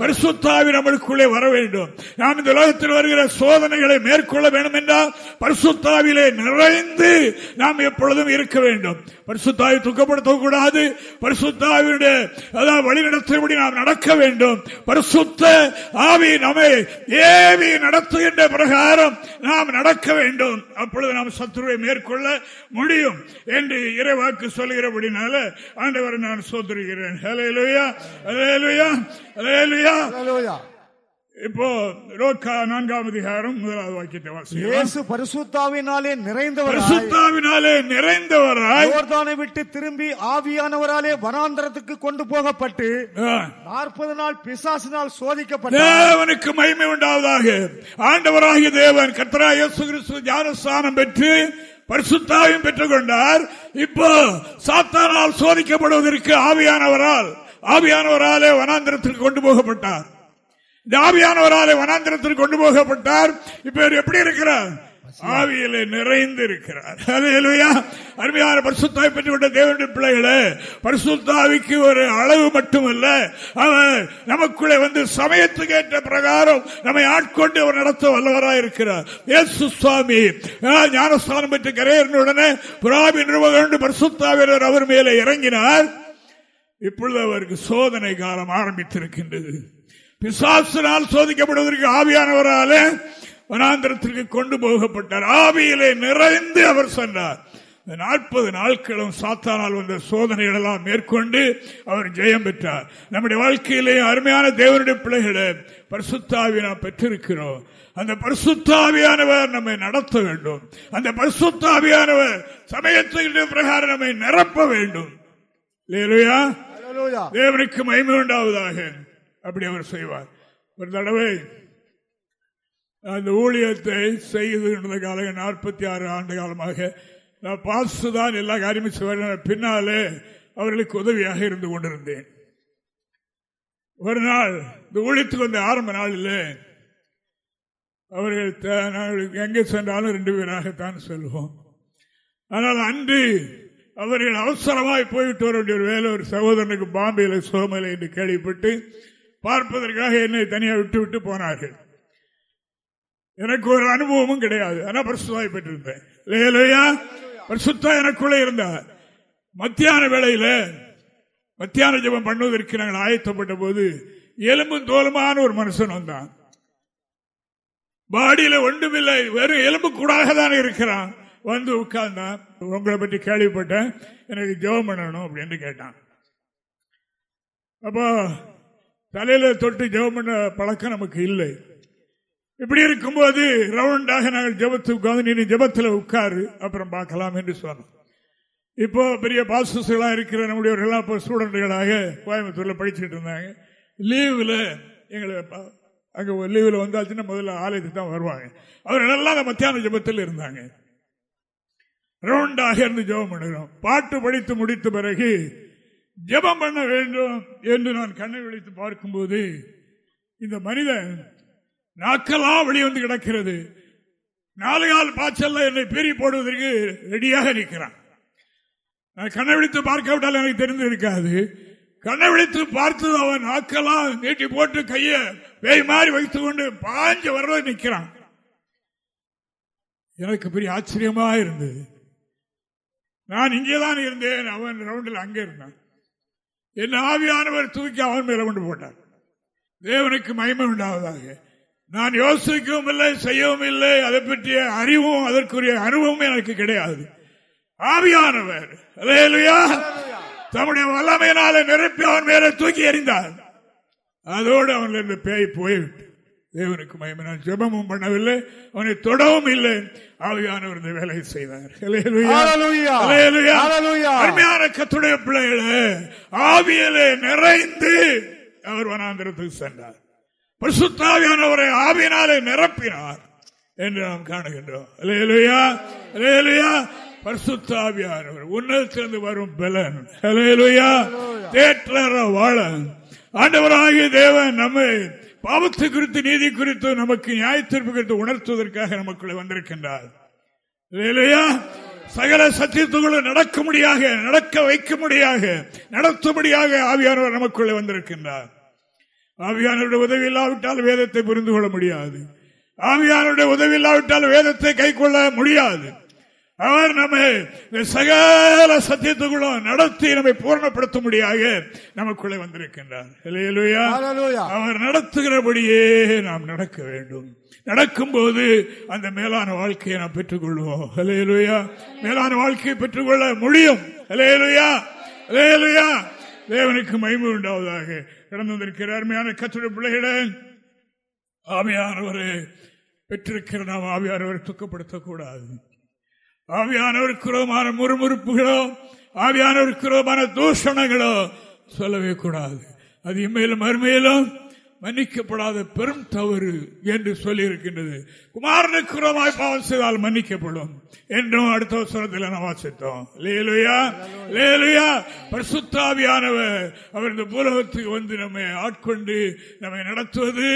பரிசுத்தாவி நம்மளுக்குள்ளே வர வேண்டும். நாம் இந்த உலகத்தில் வருகிற சோதனைகளை மேற்கொள்ள வேண்டும் என்றால் பரிசுத்தாவிலே நிறைந்து நாம் எப்பொழுதும் இருக்க வேண்டும். பரிசுத்தாவி துக்கப்படுத்தக்கூடாது பரிசுத்தாவினுடைய அதாவது வழிநடத்தபடி நாம் நடக்க வேண்டும். பரிசுத்த ஆவி நம்மை ஏவி நடத்துகின்ற பிரகாரம் நாம் நடக்க வேண்டும். அப்பொழுது நாம் சத்துருவை மேற்கொள்ள முடியும் என்று இறைவாக்கு சொல்கிறபடினால ஆண்டவரை நான் சோதரிகிறேன் ஹலே லுயா ஹலே லுயா இப்போ நான்காம் அதிகாரம் முதலாவது வாக்கியத்தை இயேசு பரிசுத்தாவினாலே நிறைந்தவராய். பரிசுத்தாவினாலே நிறைந்தவராய். யோர்தானை விட்டு திரும்பி ஆவியானவராலே வனாந்தரத்துக்கு கொண்டு போகப்பட்டு நாற்பது நாள் பிசாசினால் சோதிக்கப்பட்டார். தேவனுக்கு மகிமை உண்டாவதாக. ஆண்டவராகிய தேவன் கர்த்தராகிய இயேசு கிறிஸ்து ஞானஸ்தானம் பெற்று பரிசுத்தாவையும் பெற்றுக் கொண்டார் இப்போ சாத்தானால் சோதிக்கப்படுவதற்கு ஆவியானவரால் ஆவியானவராலே வனாந்திரத்திற்கு கொண்டு போகப்பட்டார். இந்த ஆவியானவராலே வனாந்திரத்திற்கு கொண்டு போகப்பட்டார். இப்ப எப்படி இருக்கிறார்? ஆவியிலே நிறைந்து இருக்கிறார் அருமையான பரிசுத்தாவை பெற்றுக்கொண்ட தேவனுடைய பிள்ளைகளே பரிசுத்தாவிக்கு ஒரு அளவு மட்டுமல்ல. அவர் நமக்குள்ளே வந்து சமயத்துக்கு ஏற்ற பிரகாரம் நம்மை ஆட்கொண்டு அவர் நடத்த வல்லவராக இருக்கிறார். ஏசு சுவாமி ஞானஸ்தானம் பெற்ற கரையரனுடனே புறாபி நிறுவனம் பரிசுத்தாவினர் அவர் மேலே இறங்கினார். இப்பொழுது அவருக்கு சோதனை காலம் ஆரம்பித்திருக்கின்றது. பிசாசினால் சோதிக்கப்படுவதற்கு ஆவியானவராலே வனாந்திரத்திற்கு கொண்டு போகப்பட்டார். ஆவியிலே நிறைந்து அவர் சொன்னார் நாற்பது நாட்களும் சாத்தானால் வந்த சோதனைகள் எல்லாம் மேற்கொண்டு அவர் ஜெயம் பெற்றார். நம்முடைய வாழ்க்கையிலே அருமையான தேவனுடைய பிள்ளைகளை பரிசுத்தாவி நாம் பெற்றிருக்கிறோம். அந்த பரிசுத்தாவியானவர் நம்மை நடத்த வேண்டும். அந்த பரிசுத்தாவியானவர் சமயத்தின் பிரகாரம் நம்மை நிரப்ப வேண்டும். தேவனுக்கு மகிமை உண்டாவதாக. அப்படி அவர் செய்வார். ஒரு தடவை அந்த ஊழியத்தை செய்து காலம் நாற்பத்தி ஆறு ஆண்டு காலமாக நான் பாசு தான் எல்லா காரியமும் செய்வார் பின்னாலே அவர்களுக்கு உதவியாக இருந்து கொண்டிருந்தேன். ஒரு நாள் இந்த ஊழியத்துக்கு வந்த ஆரம்ப நாளில் அவர்கள் எங்கே சென்றாலும் ரெண்டு பேராகத்தான் செல்வோம். ஆனால் அன்று அவர்கள் அவசரமாய் போய்விட்டு வர வேண்டிய ஒரு வேலை ஒரு சகோதரனுக்கு பாம்பேயில் சோமலை என்று கேள்விப்பட்டு பார்ப்பதற்காக என்னை தனியாக விட்டு விட்டு போனார்கள். எனக்கு ஒரு அனுபவமும் கிடையாது. ஆனா பரிசுத்தாய் பெற்றிருந்தேன். லேலையா பரிசுத்தா எனக்குள்ளே இருந்தார். மத்தியான வேளையில மத்தியான ஜபம் பண்ணுவதற்கு நாங்கள் ஆயத்தப்பட்ட போது எலும்பும் தோலுமான ஒரு மனுஷன் வந்தான். பாடியில ஒன்றுமில்லை. வெறும் எலும்பு கூடாக தான் இருக்கிறான். வந்து உட்கார்ந்தான். உங்களை பற்றி கேள்விப்பட்டேன். எனக்கு ஜெபம் பண்ணணும் அப்படின்னு கேட்டான். அப்போ தலையில தொட்டு ஜெபம் பண்ண பழக்கம் நமக்கு இல்லை. இப்படி இருக்கும்போது ரவுண்டாக நாங்கள் ஜபத்து உட்காந்து நீ ஜபத்தில் உட்காரு அப்புறம் பார்க்கலாம் என்று சொன்னோம். இப்போ பெரிய பாசஸ்களா இருக்கிற நம்முடைய இப்போ ஸ்டூடெண்ட்களாக கோயம்புத்தூர்ல படிச்சுட்டு இருந்தாங்க. லீவில் எங்களை அங்கே லீவில் வந்தாச்சுன்னா முதல்ல ஆலயத்துக்கு தான் வருவாங்க. அவர்கள் எல்லாம் மத்தியான ஜபத்தில் இருந்தாங்க. ரவுண்டாக இருந்து ஜபம் பண்ணுகிறோம். பாட்டு படித்து முடித்த பிறகு ஜபம் பண்ண வேண்டும் என்று நான் கண்ணை விழித்து பார்க்கும்போது இந்த மனிதன் நாக்கெல்லாம் வெளிவந்து கிடக்கிறது. நாலு கால் பாய்ச்சல்ல என்னை பெரி போடுவதற்கு ரெடியாக நிற்கிறான். நான் கண்ணை விழித்து பார்க்க விட்டால் எனக்கு தெரிந்து இருக்காது. கண்ணை விழித்து பார்த்து அவன் நாக்கெல்லாம் நீட்டி போட்டு கையை வேய் மாறி வைத்துக் கொண்டு பாஞ்சு வர்றது நிற்கிறான். எனக்கு பெரிய ஆச்சரியமா இருந்தது. நான் இங்கேதான் இருந்தேன். அவன் ரவுண்டில் அங்கே இருந்தான். என் ஆவியானவர் தூக்கி அவன் மேல கொண்டு போட்டார். தேவனுக்கு மயமை உண்டாவதாக. நான் யோசிக்கவும் இல்லை செய்யவும் இல்லை. அதை பற்றிய அறிவும் அதற்குரிய அனுபவமும் எனக்கு கிடையாது. ஆவியானவர் தம்முடைய வல்லமையினால நிரப்பி அவன் மேல தூக்கி எறிந்தார் அதோடு அவன் பேய் போய்விட்டு தேவனுக்கு மயமனால் ஜெபமும் பண்ணவில்லை. அவனை தொடவும் இல்லை. ஆவியானவர் இந்த வேலையை செய்தார். அருமையான கத்துடைய பிள்ளைகளே ஆவியலே நிறைந்து அவர் வனாந்திரத்துக்கு சென்றார். பரிசுத்தாவியானவரை ஆவியினாலே நிரப்பினார் என்று நாம் காணுகின்றோம். பரிசுத்தாவியானவர் உன்னதத்திலிருந்து வரும் பலன். தேற்ற வாழன் ஆண்டவராகிய தேவன் நம்மை பாவத்தை குறித்து நீதி குறித்து நமக்கு நியாயத்தீர்ப்பு குறித்து உணர்த்துவதற்காக நமக்குள்ள வந்திருக்கின்றார். சகல சத்தியத்துகளும் நடக்க முடியாக நடக்க வைக்க முடியாக நடத்தும்படியாக ஆவியானவர் நமக்குள்ளே வந்திருக்கின்றார். ஆவியானவருடைய உதவி இல்லாவிட்டால் வேதத்தை புரிந்து கொள்ள முடியாது. ஆவியானவருடைய உதவி இல்லாவிட்டால் வேதத்தை கை முடியாது. அவர் நம்மை சகல சத்தியத்துக்குள்ளும் நடத்தி நம்மை பூர்ணப்படுத்த முடியாக நமக்குள்ளே வந்திருக்கின்றார். அவர் நடத்துகிறபடியே நாம் நடக்க வேண்டும். நடக்கும் போது அந்த மேலான வாழ்க்கையை நாம் பெற்றுக் கொள்வோம் ஹலேலுயா மேலான வாழ்க்கையை பெற்றுக்கொள்ள முடியும். ஹலேலுயா ஹலேலுயா தேவனுக்கு மயிமை உண்டாவதாக கடந்து வந்திருக்கிற அருமையான கத்துடைய பிள்ளைகளை. ஆமையானவரை பெற்றிருக்கிற நாம் ஆவியானவரை துக்கப்படுத்தக்கூடாது. ஆவியானவர் குரோமான முறுமுறுப்புகளோ ஆவியானவர் குரோமான தூஷணங்களோ சொல்லவே கூடாது. அது இம்மையிலும் மறுமையிலும் மன்னிக்கப்படாத பெரும் தவறு என்று சொல்லி இருக்கின்றது குமாரனுக்குறமாய் பாவம் செய்தால் மன்னிக்கப்படும் என்றும் அடுத்த வசனத்தில் நாம் வாசித்தோம். லேலுயா லேலுயா பரிசுத்தாவியானவர் அவர் இந்த பூலகத்துக்கு வந்து நம்மை ஆட்கொண்டு நம்மை நடத்துவது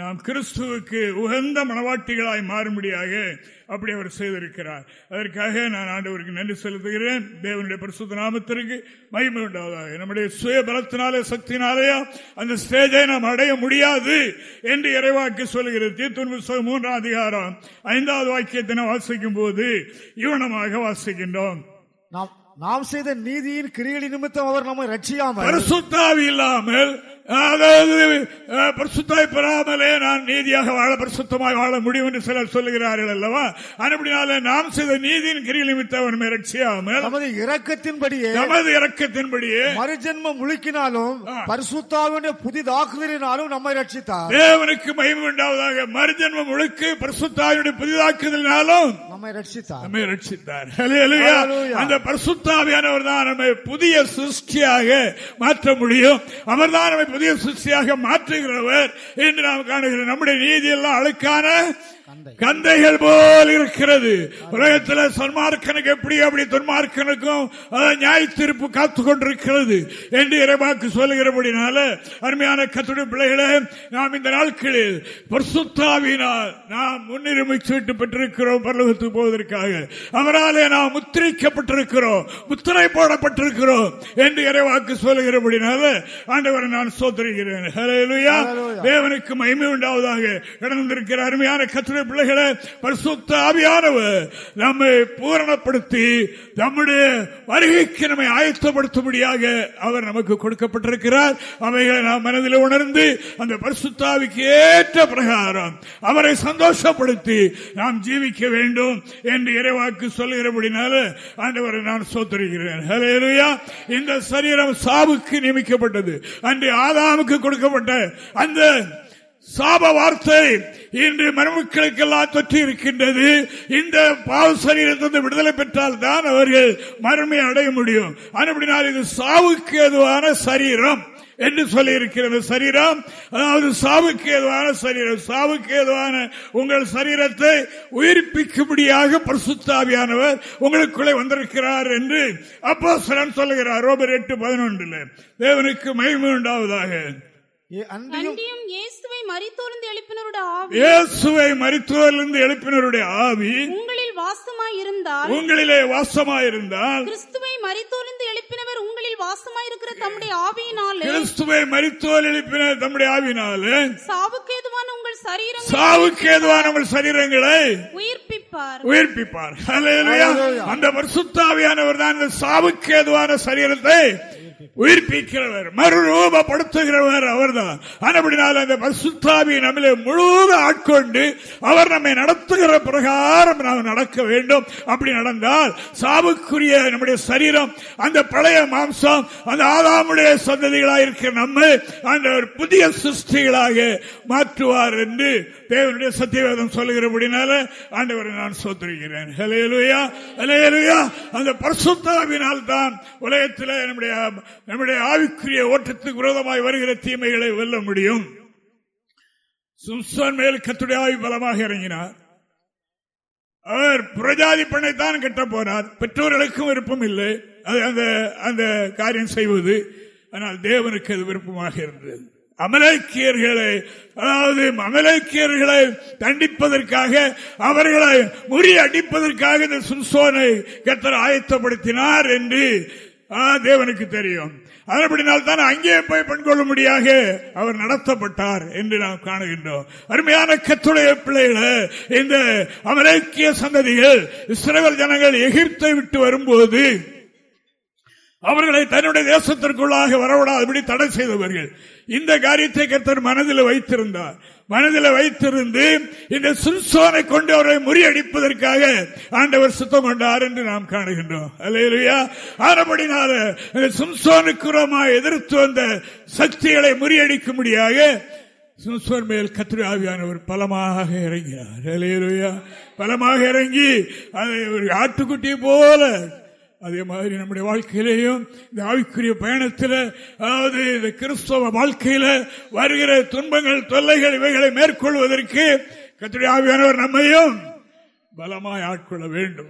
நாம் கிறிஸ்துவுக்கு உகந்த மனவாட்டிகளாய் மாறும்படியாக அப்படி அவர் செய்திருக்கிறார். அதற்காக நான் ஆண்டவருக்கு நன்றி செலுத்துகிறேன். தேவனுடைய பரிசுத்த நாமத்திற்கு மகிமை உண்டாவதாக. நம்முடைய சுய பலத்தினாலே சக்தினாலேயோ அந்த ஸ்டேஜை நாம் அடைய முடியாது என்று இறைவாக்கு சொல்கிறது தீர்த்து புத்தகம் மூன்றாம் அதிகாரம் ஐந்தாவது வாக்கியத்தினை வாசிக்கும் போது இவனமாக வாசிக்கின்றோம். நாம் செய்த நீதியின் கிரியடி நிமித்தம் அவர் நம்மை ரட்சியாமல் இல்லாமல் பரிசுத்தாய் பெறாமலே நான் நீதியாக வாழ பரிசுத்தமாய் வாழ முடியும் என்று சிலர் சொல்லுகிறார்கள் அல்லவா? அப்படினால நாம் செய்த நீதியின் கிரியில் நிமித்தம் அவர் ரட்சியாமல் நமது இரக்கத்தின்படியே நமது இறக்கத்தின்படியே மறுஜென்மம் முழுக்கினாலும் பரிசுத்தாவினுடைய புதிதாக்குதலினாலும் நம்மை ரட்சித்தார். தேவனுக்கு மகிமை உண்டாவதாக மறுஜன்மம் முழுக்க பரிசுத்தாவினுடைய புதிதாக்குதலினாலும் நம்மை ரட்சித்தார். நம்மை ரட்சித்தார். அந்த பரிசுத்தாவியானவர் தான் நம்மை புதிய சிருஷ்டியாக மாற்ற முடியும். அவர் தான் நம்மை புதிய சிருஷ்டியாக மாற்றுகிறவர் என்று நாம் காணுகிறோம். நம்முடைய நீதி எல்லாம் அழுக்கான கந்தைகள் போல் இருக்கிறது. உலகத்தில் சன்மார்க்கனுக்கு எப்படி அப்படி துன்மார்க்கனுக்கும் நியாய தீர்ப்பு காத்து கொண்டிருக்கிறது என்று இறைவாக்கு சொல்லுகிறபடினால அருமையான கத்துடைய பிள்ளைகளே நாம் இந்த நாட்களில் பரிசுத்தாவினால் நாம் முன்னுரிமை சீட்டு பெற்றிருக்கிறோம் பரலோகத்துக்கு போவதற்காக. அவராலே நாம் முத்திரிக்கப்பட்டிருக்கிறோம் முத்திரை போடப்பட்டிருக்கிறோம் என்று இறைவாக்கு சொல்லுகிறபடினால ஆண்டவரை நான் சோதரிகிறேன். தேவனுக்கு மகிமை உண்டாவதாக கடந்திருக்கிற அருமையான கத்துடைய பிள்ளைகளை பரிசுத்த ஆவியானவர் நம்மை பூரணப்படுத்தி நம்முடைய வருகைக்கு நம்மை ஆயத்தப்படுத்தும்படியாக அவர் நமக்கு கொடுக்கப்பட்டிருக்கிறார். அவைகளை நாம் மனதில் உணர்ந்து அந்த பரிசுத்தாவிக்கு ஏற்ற பிரகாரம் அவரை சந்தோஷப்படுத்தி நாம் ஜீவிக்க வேண்டும் என்று இறைவாக்கு சொல்லுகிறபடினால ஆண்டவரை நான் சோத்தரிக்கிறேன். இந்த சரீரம் சாவுக்கு நியமிக்கப்பட்டது. அன்று ஆதாமுக்கு கொடுக்கப்பட்ட அந்த சாப வார்த்தை இன்று மருமக்களுக்கெல்லாம் தொற்றி இருக்கின்றது இந்த பாவ சரீரத்திலிருந்து விடுதலை பெற்றால் தான் அவர்கள் மருமையை அடைய முடியும். அப்படினால் இது சாவுக்கு எதுவான சரீரம் என்று சொல்லி இருக்கிறது சரீரம் அதாவது சாவுக்கு ஏதுவான சரீரம். சாவுக்கு ஏதுவான உங்கள் சரீரத்தை உயிர்ப்பிக்கும்படியாக பரிசுத்தாவியானவர் உங்களுக்குள்ளே வந்திருக்கிறார் என்று அப்போ சொல்லுகிறார். ரோபர் எட்டு பதினொன்றுல. தேவனுக்கு மகிமை உண்டாவதாக. அன்றியும் இயேசுவை மரித்தோர்ந்து எழுப்பினருடைய ஆவி இயேசுவை எழுப்பினருடைய ஆவி உங்களில் வாசமாய் இருந்தால் உங்களிலே வாசமாயிருந்தால் கிறிஸ்துவை மரித்தோர்ந்து எழுப்பினவர் உங்களில் வாசமாய் இருக்கிற தம்முடைய ஆவியினாலே கிறிஸ்துவை மருத்துவர் எழுப்பின தம்முடைய ஆவினாலே சாவுக்கு ஏதுவான உங்கள் சரீரம் சாவுக்கு ஏதுவான நம்ம சரீரங்களை உயிர்ப்பிப்பார். உயிர்ப்பிப்பார். ஹalleluya. அந்த பரிசுத்தாவியானவர் தான் இந்த சாவுக்கு ஏதுவான சரீரத்தை உயிர்ப்பிக்கிறவர் மறுரூபப்படுத்துகிறவர் அவர்தான். தான் அந்த பசுத்தாவி நம்மளை முழுவதும் ஆட்கொண்டு அவர் நம்மை நடத்துகிற பிரகாரம் நாம் நடக்க வேண்டும். அப்படி நடந்தால் சாவுக்குரிய நம்முடைய சரீரம் அந்த பழைய மாம்சம் அந்த ஆதாமுடைய சந்ததிகளாக இருக்கிற அந்த ஆண்டவர் புதிய சிருஷ்டிகளாக மாற்றுவார் என்று தேவனுடைய சத்தியவேதம் சொல்லுகிறபடினால ஆண்டவரை நான் சோத்திருக்கிறேன். ஹலேலுயா ஹலேலுயா அந்த பரிசுத்தாவினால் தான் உலகத்தில் நம்முடைய நம்முடைய ஆவிக்குரிய ஓட்டத்துக்கு விரோதமாய் வருகிற தீமைகளை வெல்ல முடியும். சும்சன் மேல் கத்துடைய ஆவி பலமாக இறங்கினார். அவர் புரஜாதி பெண்ணைத்தான் கட்ட போனார். பெற்றோர்களுக்கும் விருப்பம் இல்லை. அது அந்த அந்த காரியம் செய்வது. ஆனால் தேவனுக்கு அது விருப்பமாக இருந்தது. அமலேக்கியர்களை அதாவது அமலேக்கியர்களை தண்டிப்பதற்காக அவர்களை முறியடிப்பதற்காக இந்த சும்சோனை கத்தர் ஆயத்தப்படுத்தினார் என்று தேவனுக்கு தெரியும். அதுபடினால் தான் அங்கே போய் பெண்கொள்ள முடியாக அவர் நடத்தப்பட்டார் என்று நாம் காணுகின்றோம். அருமையான கத்துடைய பிள்ளைகளை இந்த அமெரிக்கிய சந்ததிகள் இஸ்ரேல் ஜனங்கள் எகிப்தை விட்டு வரும்போது அவர்களை தன்னுடைய தேசத்திற்குள்ளாக வரவிடாதபடி தடை செய்தவர்கள். இந்த காரியத்தை கர்த்தர் மனதில் வைத்திருந்தார். மனதில் வைத்திருந்து இந்த சுல்சோனை கொண்டு அவரை முறியடிப்பதற்காக ஆண்டவர் சுத்தம் கொண்டார் என்று நாம் காணுகின்றோம். அல்லையா ஆனபடினால இந்த சும்சோனுக்குறமாக எதிர்த்து வந்த சக்திகளை முறியடிக்கும்படியாக சும்சோன் மேல் கத்திரி ஆவியானவர் பலமாக இறங்கினார். அல்லையா பலமாக இறங்கி அதை ஒரு ஆட்டுக்குட்டி போல அதே மாதிரி நம்முடைய வாழ்க்கையிலேயும் இந்த ஆவிக்குரிய பயணத்தில் அதாவது இந்த கிறிஸ்தவ வாழ்க்கையில வருகிற துன்பங்கள் தொல்லைகள் இவைகளை மேற்கொள்வதற்கு கத்திரி ஆவியானவர் நம்மையும் பலமாய் ஆட்கொள்ள வேண்டும்.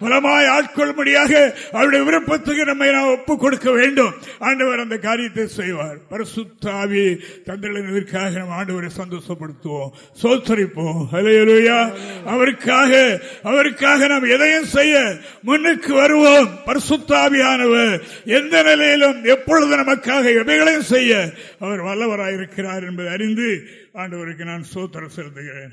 பலமாய் ஆட்கொள்ளும்படியாக அவருடைய விருப்பத்துக்கு நம்மை நாம் ஒப்புக் கொடுக்க வேண்டும். ஆண்டவர் அந்த காரியத்தை செய்வார். பரசுத்தாவி தந்திரத்திற்காக நம்ம ஆண்டவரை சந்தோஷப்படுத்துவோம். சோத்தரிப்போம். ஹலையலுயா அவருக்காக அவருக்காக நாம் எதையும் செய்ய முன்னுக்கு வருவோம். பரசுத்தாவியானவர் எந்த நிலையிலும் எப்பொழுது நமக்காக எவைகளையும் செய்ய அவர் வல்லவராயிருக்கிறார் என்பதை அறிந்து ஆண்டவருக்கு நான் சோத்திரம் செலுத்துகிறேன்.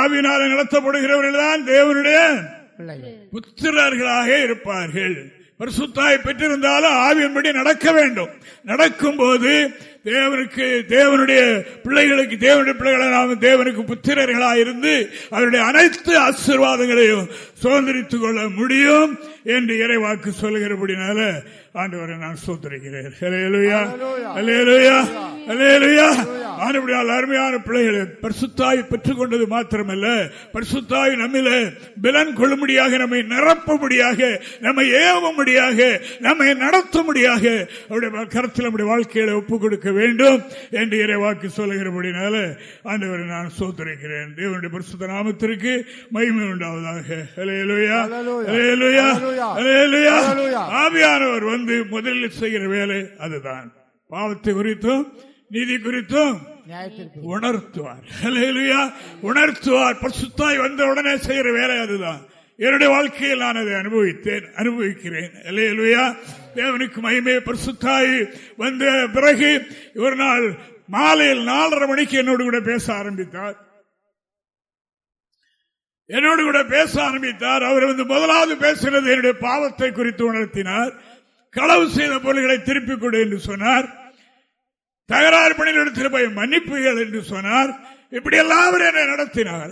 ஆவினால நடத்தப்படுகிறவர்கள் தான் தேவனுடைய புத்திரர்களாக இருப்பார்கள். பரிசுத்தாய் பெற்றிருந்தாலும் ஆவியின்படி நடக்க வேண்டும். நடக்கும் போது தேவனுக்கு தேவனுடைய பிள்ளைகளுக்கு தேவனுடைய பிள்ளைகளாக தேவனுக்கு புத்திரர்களாக இருந்து அவருடைய அனைத்து ஆசீர்வாதங்களையும் சுதந்திரித்துக் கொள்ள முடியும் என்று இறைவாக்கு சொல்லுகிறபடினால ஆண்டவரை நான் சோதரிக்கிறேன் அருமையான பிள்ளைகளை பரிசுத்தாய் பெற்றுக் கொண்டது மாத்திரமல்ல. பரிசுத்தாய் நம்மில பிலன் கொள்ளும்படியாக நம்மை நிரப்பும்படியாக நம்மை ஏவும்படியாக நம்மை நடத்தும்படியாக அவருடைய கருத்தில் நம்முடைய வாழ்க்கையில ஒப்புக் கொடுக்க வேண்டும் என்று இறைவாக்கு சொல்லுகிறபடினால ஆண்டவரை நான் சோத்தரிக்கிறேன். தேவனுடைய பரிசுத்த நாமத்திற்கு மகிமை உண்டாவதாக. ஆவியானவர் வந்து முதலில் செய்கிற வேலை அதுதான். பாவத்தை குறித்தும் நீதி குறித்தும் உணர்த்துவார். உணர்த்துவார். பசுத்தாய் வந்த உடனே செய்கிற வேலை அதுதான். என்னுடைய வாழ்க்கையில் நான் அதை அனுபவித்தேன் அனுபவிக்கிறேன். தேவனுக்கு மகிமே பரிசுத்தாய் வந்த பிறகு ஒரு நாள் மாலையில் நாலரை மணிக்கு என்னோடு கூட பேச ஆரம்பித்தார். என்னோடு கூட பேச ஆரம்பித்தார். அவர் வந்து முதலாவது பேசுகிறது என்னுடைய பாவத்தை குறித்து உணர்த்தினார். களவு செய்த பொருள்களை திருப்பிக் கொடு என்று சொன்னார். தகராறு பணியில் போய் மன்னிப்புகள் என்று சொன்னார். இப்படி எல்லாம் என்னை நடத்தினார்.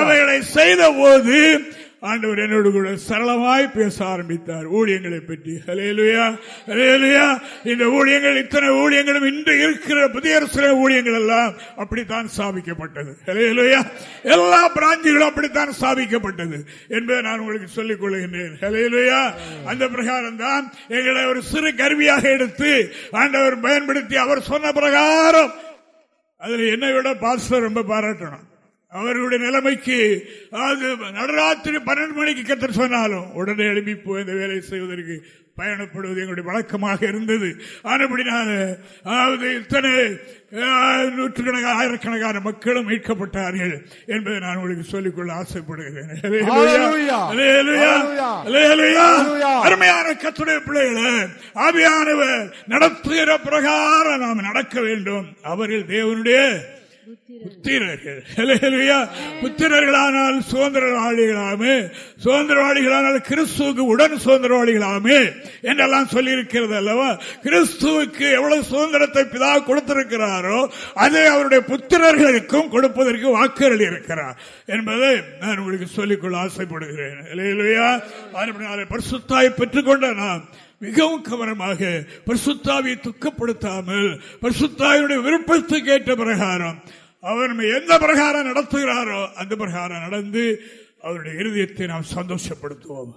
அவைகளை செய்த போது ஆண்டவர் என்னோடு கூட சரளமாய் பேச ஆரம்பித்தார். ஊழியங்களை பற்றி. ஹலேலுயா ஹலேலுயா இந்த ஊழியங்கள் இத்தனை ஊழியங்களும் இன்று இருக்கிற புதிய ஊழியங்கள் எல்லாம் அப்படித்தான் ஸ்தாபிக்கப்பட்டது ஹலேலுயா எல்லா பிராஞ்சுகளும் அப்படித்தான் ஸ்தாபிக்கப்பட்டது என்பதை நான் உங்களுக்கு சொல்லிக் கொள்கின்றேன். ஹலேலுயா அந்த பிரகாரம் தான் எங்களை ஒரு சிறு கருவியாக எடுத்து ஆண்டவர் பயன்படுத்தி அவர் சொன்ன பிரகாரம் அதுல என்னை விட பாஸ்டர் ரொம்ப பாராட்டணும். அவர்களுடைய நிலைமைக்கு அது நடராத்திரி பன்னெண்டு மணிக்கு கத்த சொன்னாலும் உடனே எழுப்பி போய் இந்த வேலையை செய்வதற்கு பயணப்படுவது எங்களுடைய வழக்கமாக இருந்தது. ஆனப்படினால அதாவது இத்தனை நூற்றுக்கணக்கான ஆயிரக்கணக்கான மக்களும் மீட்கப்பட்டார்கள் என்பதை நான் உங்களுக்கு சொல்லிக்கொள்ள ஆசைப்படுகிறேன். அருமையான கத்துடைய பிள்ளைகளை ஆவியானவர் நடத்துகிற பிரகாரம் நாம் நடக்க வேண்டும். அவர்கள் தேவனுடைய புத்திரர்களானால் சுதந்திரவாளிகளாமே சுதந்திரவாளிகளானால் கிறிஸ்துவுக்கு உடன் சுதந்திரவாளிகளாமே என்றெல்லாம் சொல்லி இருக்கிறது அல்லவா? கிறிஸ்துவுக்கு எவ்வளவு சுதந்திரத்தை பிதா கொடுத்திருக்கிறாரோ அதை அவருடைய புத்திரர்களுக்கும் கொடுப்பதற்கு வாக்குறுதி இருக்கிறார். என்பதை நான் உங்களுக்கு சொல்லிக்கொள்ள ஆசைப்படுகிறேன். பரிசுத்தாய் பெற்றுக்கொண்ட நாம் மிகவும் கவனமாக பரிசுத்தாவை துக்கப்படுத்தாமல் பரிசுத்தாவினுடைய விருப்பத்துக்கு ஏற்ற பிரகாரம் அவர் நம்ம எந்த பிரகாரம் நடத்துகிறாரோ அந்த பிரகாரம் நடந்து அவருடைய இருதயத்தை நாம் சந்தோஷப்படுத்துவோம்.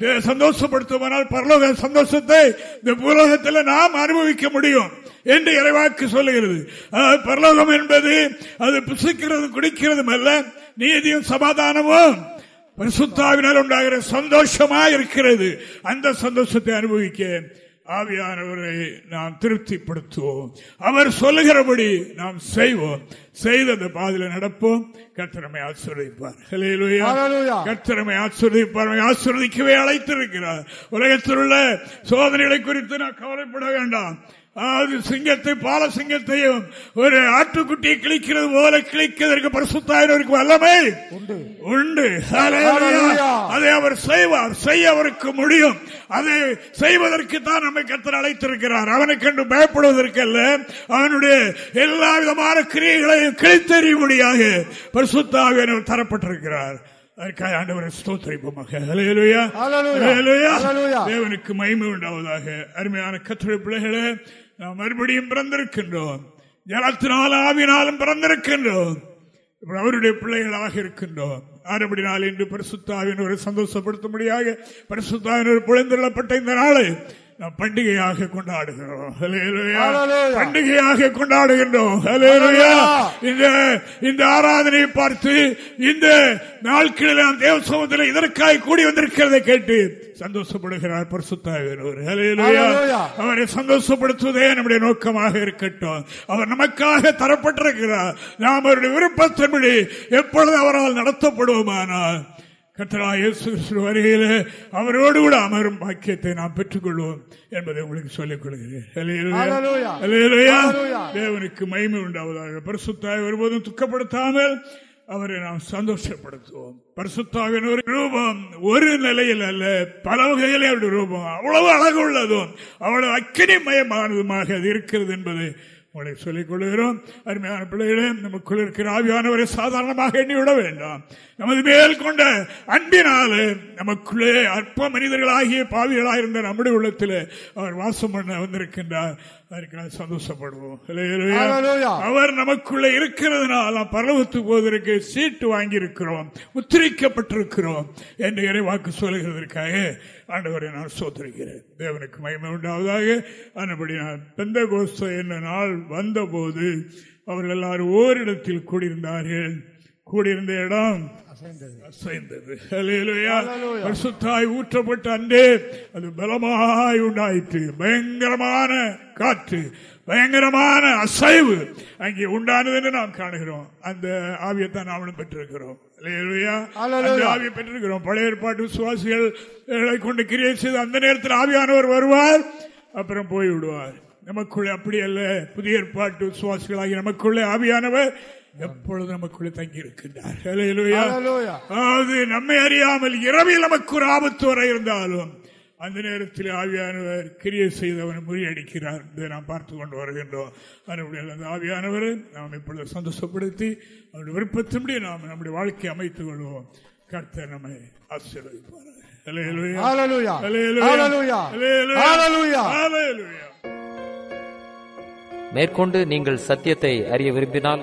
சந்தோஷப்படுத்துவோம் பரலோக சந்தோஷத்தை இந்த பூலோகத்தில் நாம் அனுபவிக்க முடியும் என்று இறைவாக்கு சொல்லுகிறது. பரலோகம் என்பது அது புசிக்கிறது குடிக்கிறதும் அல்ல நீதியும் சமாதானமும் பரிசுத்தாவினால் உண்டாகிற சந்தோஷமா இருக்கிறது அந்த சந்தோஷத்தை அனுபவிக்க ஆவியானவரை நாம் திருப்திப்படுத்துவோம். அவர் சொல்லுகிறபடி நாம் செய்வோம். செய்த அந்த பாதையில் நடப்போம். கத்திரமை ஆசிர்வதிப்பார். கத்திரமை ஆசிர்வதிப்பார். ஆசிர்வதிக்கவே அழைத்திருக்கிறார். உலகத்தில் உள்ள சோதனைகளை குறித்து நான் கவலைப்பட வேண்டாம். அதாவது சிங்கத்தை பால சிங்கத்தையும் ஒரு ஆட்டுக்குட்டியை கிழிக்கிறது போல கிழிக்கிறதற்கு பரிசுத்தாயினருக்கு வல்லமை உண்டு. அதை அவர் செய்வார். செய்ய அவருக்கு முடியும். அதை செய்வதற்கு தான் நம்மை கத்தர் அழைத்திருக்கிறார். அவனை கண்டு பயப்படுவதற்கல்ல அவனுடைய எல்லா விதமான கிரியைகளையும் கிழித்தறியும்படியாக பரிசுத்தாவியர் தரப்பட்டிருக்கிறார். அதற்காக ஆண்டவரை ஸ்தோத்திரிப்போமாக. தேவனுக்கு மகிமை உண்டாவதாக. அருமையான கற்றுரை பிள்ளைகளை நாம் மறுபடியும் பிறந்திருக்கின்றோம். ஜலத்தினால் ஆவினாலும் பிறந்திருக்கின்றோம். அவருடைய பிள்ளைகளாக இருக்கின்றோம். ஆறுபடி நாள் இன்று பரிசுத்தாவின் ஒரு சந்தோஷப்படுத்தும்படியாக பரிசுத்தாவின் ஒரு புழைந்துள்ளப்பட்ட இந்த நாளை நாம் பண்டிகையாக கொண்டாடுகிறோம். பண்டிகையாக கொண்டாடுகின்றோம். இந்த இந்த ஆராதனையை பார்த்து இந்த நாட்களில் நாம் தேவ சமூகத்தில் இதற்காக கூடி வந்திருக்கிறதை கேட்டு சந்தோஷப்படுகிறார். அவரை சந்தோஷப்படுத்துவதே நம்முடைய நோக்கமாக இருக்கட்டும். அவர் நமக்காக தரப்பட்டிருக்கிறார். நாம் அவருடைய விருப்பத்தின்படி எப்பொழுது அவரால் நடத்தப்படுவோமானால் கத்தரா இயேசு கிறிஸ்து வருகையில அவரோடு கூட அமரும் பாக்கியத்தை நாம் பெற்றுக்கொள்வோம் என்பதை உங்களுக்கு சொல்லிக் கொள்கிறேன். தேவனுக்கு மகிமை உண்டாவதாக. பரிசுத்தாய் ஒருபோதும் துக்கப்படுத்தாமல் அவரை நாம் சந்தோஷப்படுத்துவோம். பரிசுத்தாவின் ஒரு ரூபம் ஒரு நிலையில் அல்ல பல வகையிலே அவருடைய ரூபம். அவ்வளவு அழகு உள்ளதும் அவ்வளவு அக்கினிமயமானதுமாக அது இருக்கிறது என்பதை உங்களை சொல்லிக் கொள்கிறோம். அருமையான பிள்ளைகளே நமக்குள் இருக்கிற ஆவியானவரை சாதாரணமாக எண்ணிவிட வேண்டாம். நமது மேல் கொண்ட அன்பினாலே நமக்குள்ளே அற்ப மனிதர்களாகிய பாவிகளாக இருந்த நம்முடைய உள்ளத்தில் அவர் வாசம் பண்ண வந்திருக்கின்றார். அதற்கு நான் சந்தோஷப்படுவோம். அவர் நமக்குள்ள இருக்கிறதுனால் நாம் பரலோகத்துக்கு போவதற்கு சீட்டு வாங்கி இருக்கிறோம் முத்திரிக்கப்பட்டிருக்கிறோம் என்று இறைவாக்கு சொல்லுகிறதற்காக ஆண்டவரை நான் சோதரிக்கிறேன். தேவனுக்கு மகிமை உண்டாவதாக. ஆனபடி நான் பெந்த கோஸ்த என்ன நாள் வந்தபோது அவர்கள் எல்லாரும் ஓரிடத்தில் கூடியிருந்தார்கள். கூடியிருந்த இடம் அசைந்தது. பரிசுத்தாய் ஊற்றப்பட்ட அன்றே அது பலமாய் உண்டாயிற்று. பயங்கரமான காற்று பயங்கரமான அசைவு அங்கே உண்டானது என்று நாம் காணுகிறோம். அந்த ஆவியத்தான் நாமளும் பெற்றிருக்கிறோம். ஆவியை பெற்றிருக்கிறோம். பழைய ஏற்பாட்டு விசுவாசிகளை கொண்டு கிரியை செய்து அந்த நேரத்தில் ஆவியானவர் வருவார் அப்புறம் போய் விடுவார் நமக்குள்ளே அப்படி அல்ல. புதிய ஏற்பாட்டு விசுவாசிகளாகி நமக்குள்ளே ஆவியானவர் எப்பொழுது நமக்குள்ளே தங்கி இருக்கின்றார் நம்மை அறியாமல் இரவில் நமக்கு ஒரு ஆபத்து வர இருந்தாலும் அந்த நேரத்தில் ஆவியானவர் கிரியை செய்தவனை முறியடிக்கிறார் இதை நாம் பார்த்து கொண்டு வருகின்றோம். அதனுடைய அந்த ஆவியானவரை நாம் இப்பொழுது சந்தோஷப்படுத்தி அவருடைய விருப்பத்தின்படி நாம் நம்முடைய வாழ்க்கையை அமைத்துக் கொள்வோம். கர்த்தர் நம்மை ஆசீர்வதிப்பார். மேற்கொண்டு நீங்கள் சத்தியத்தை அறிய விரும்பினால்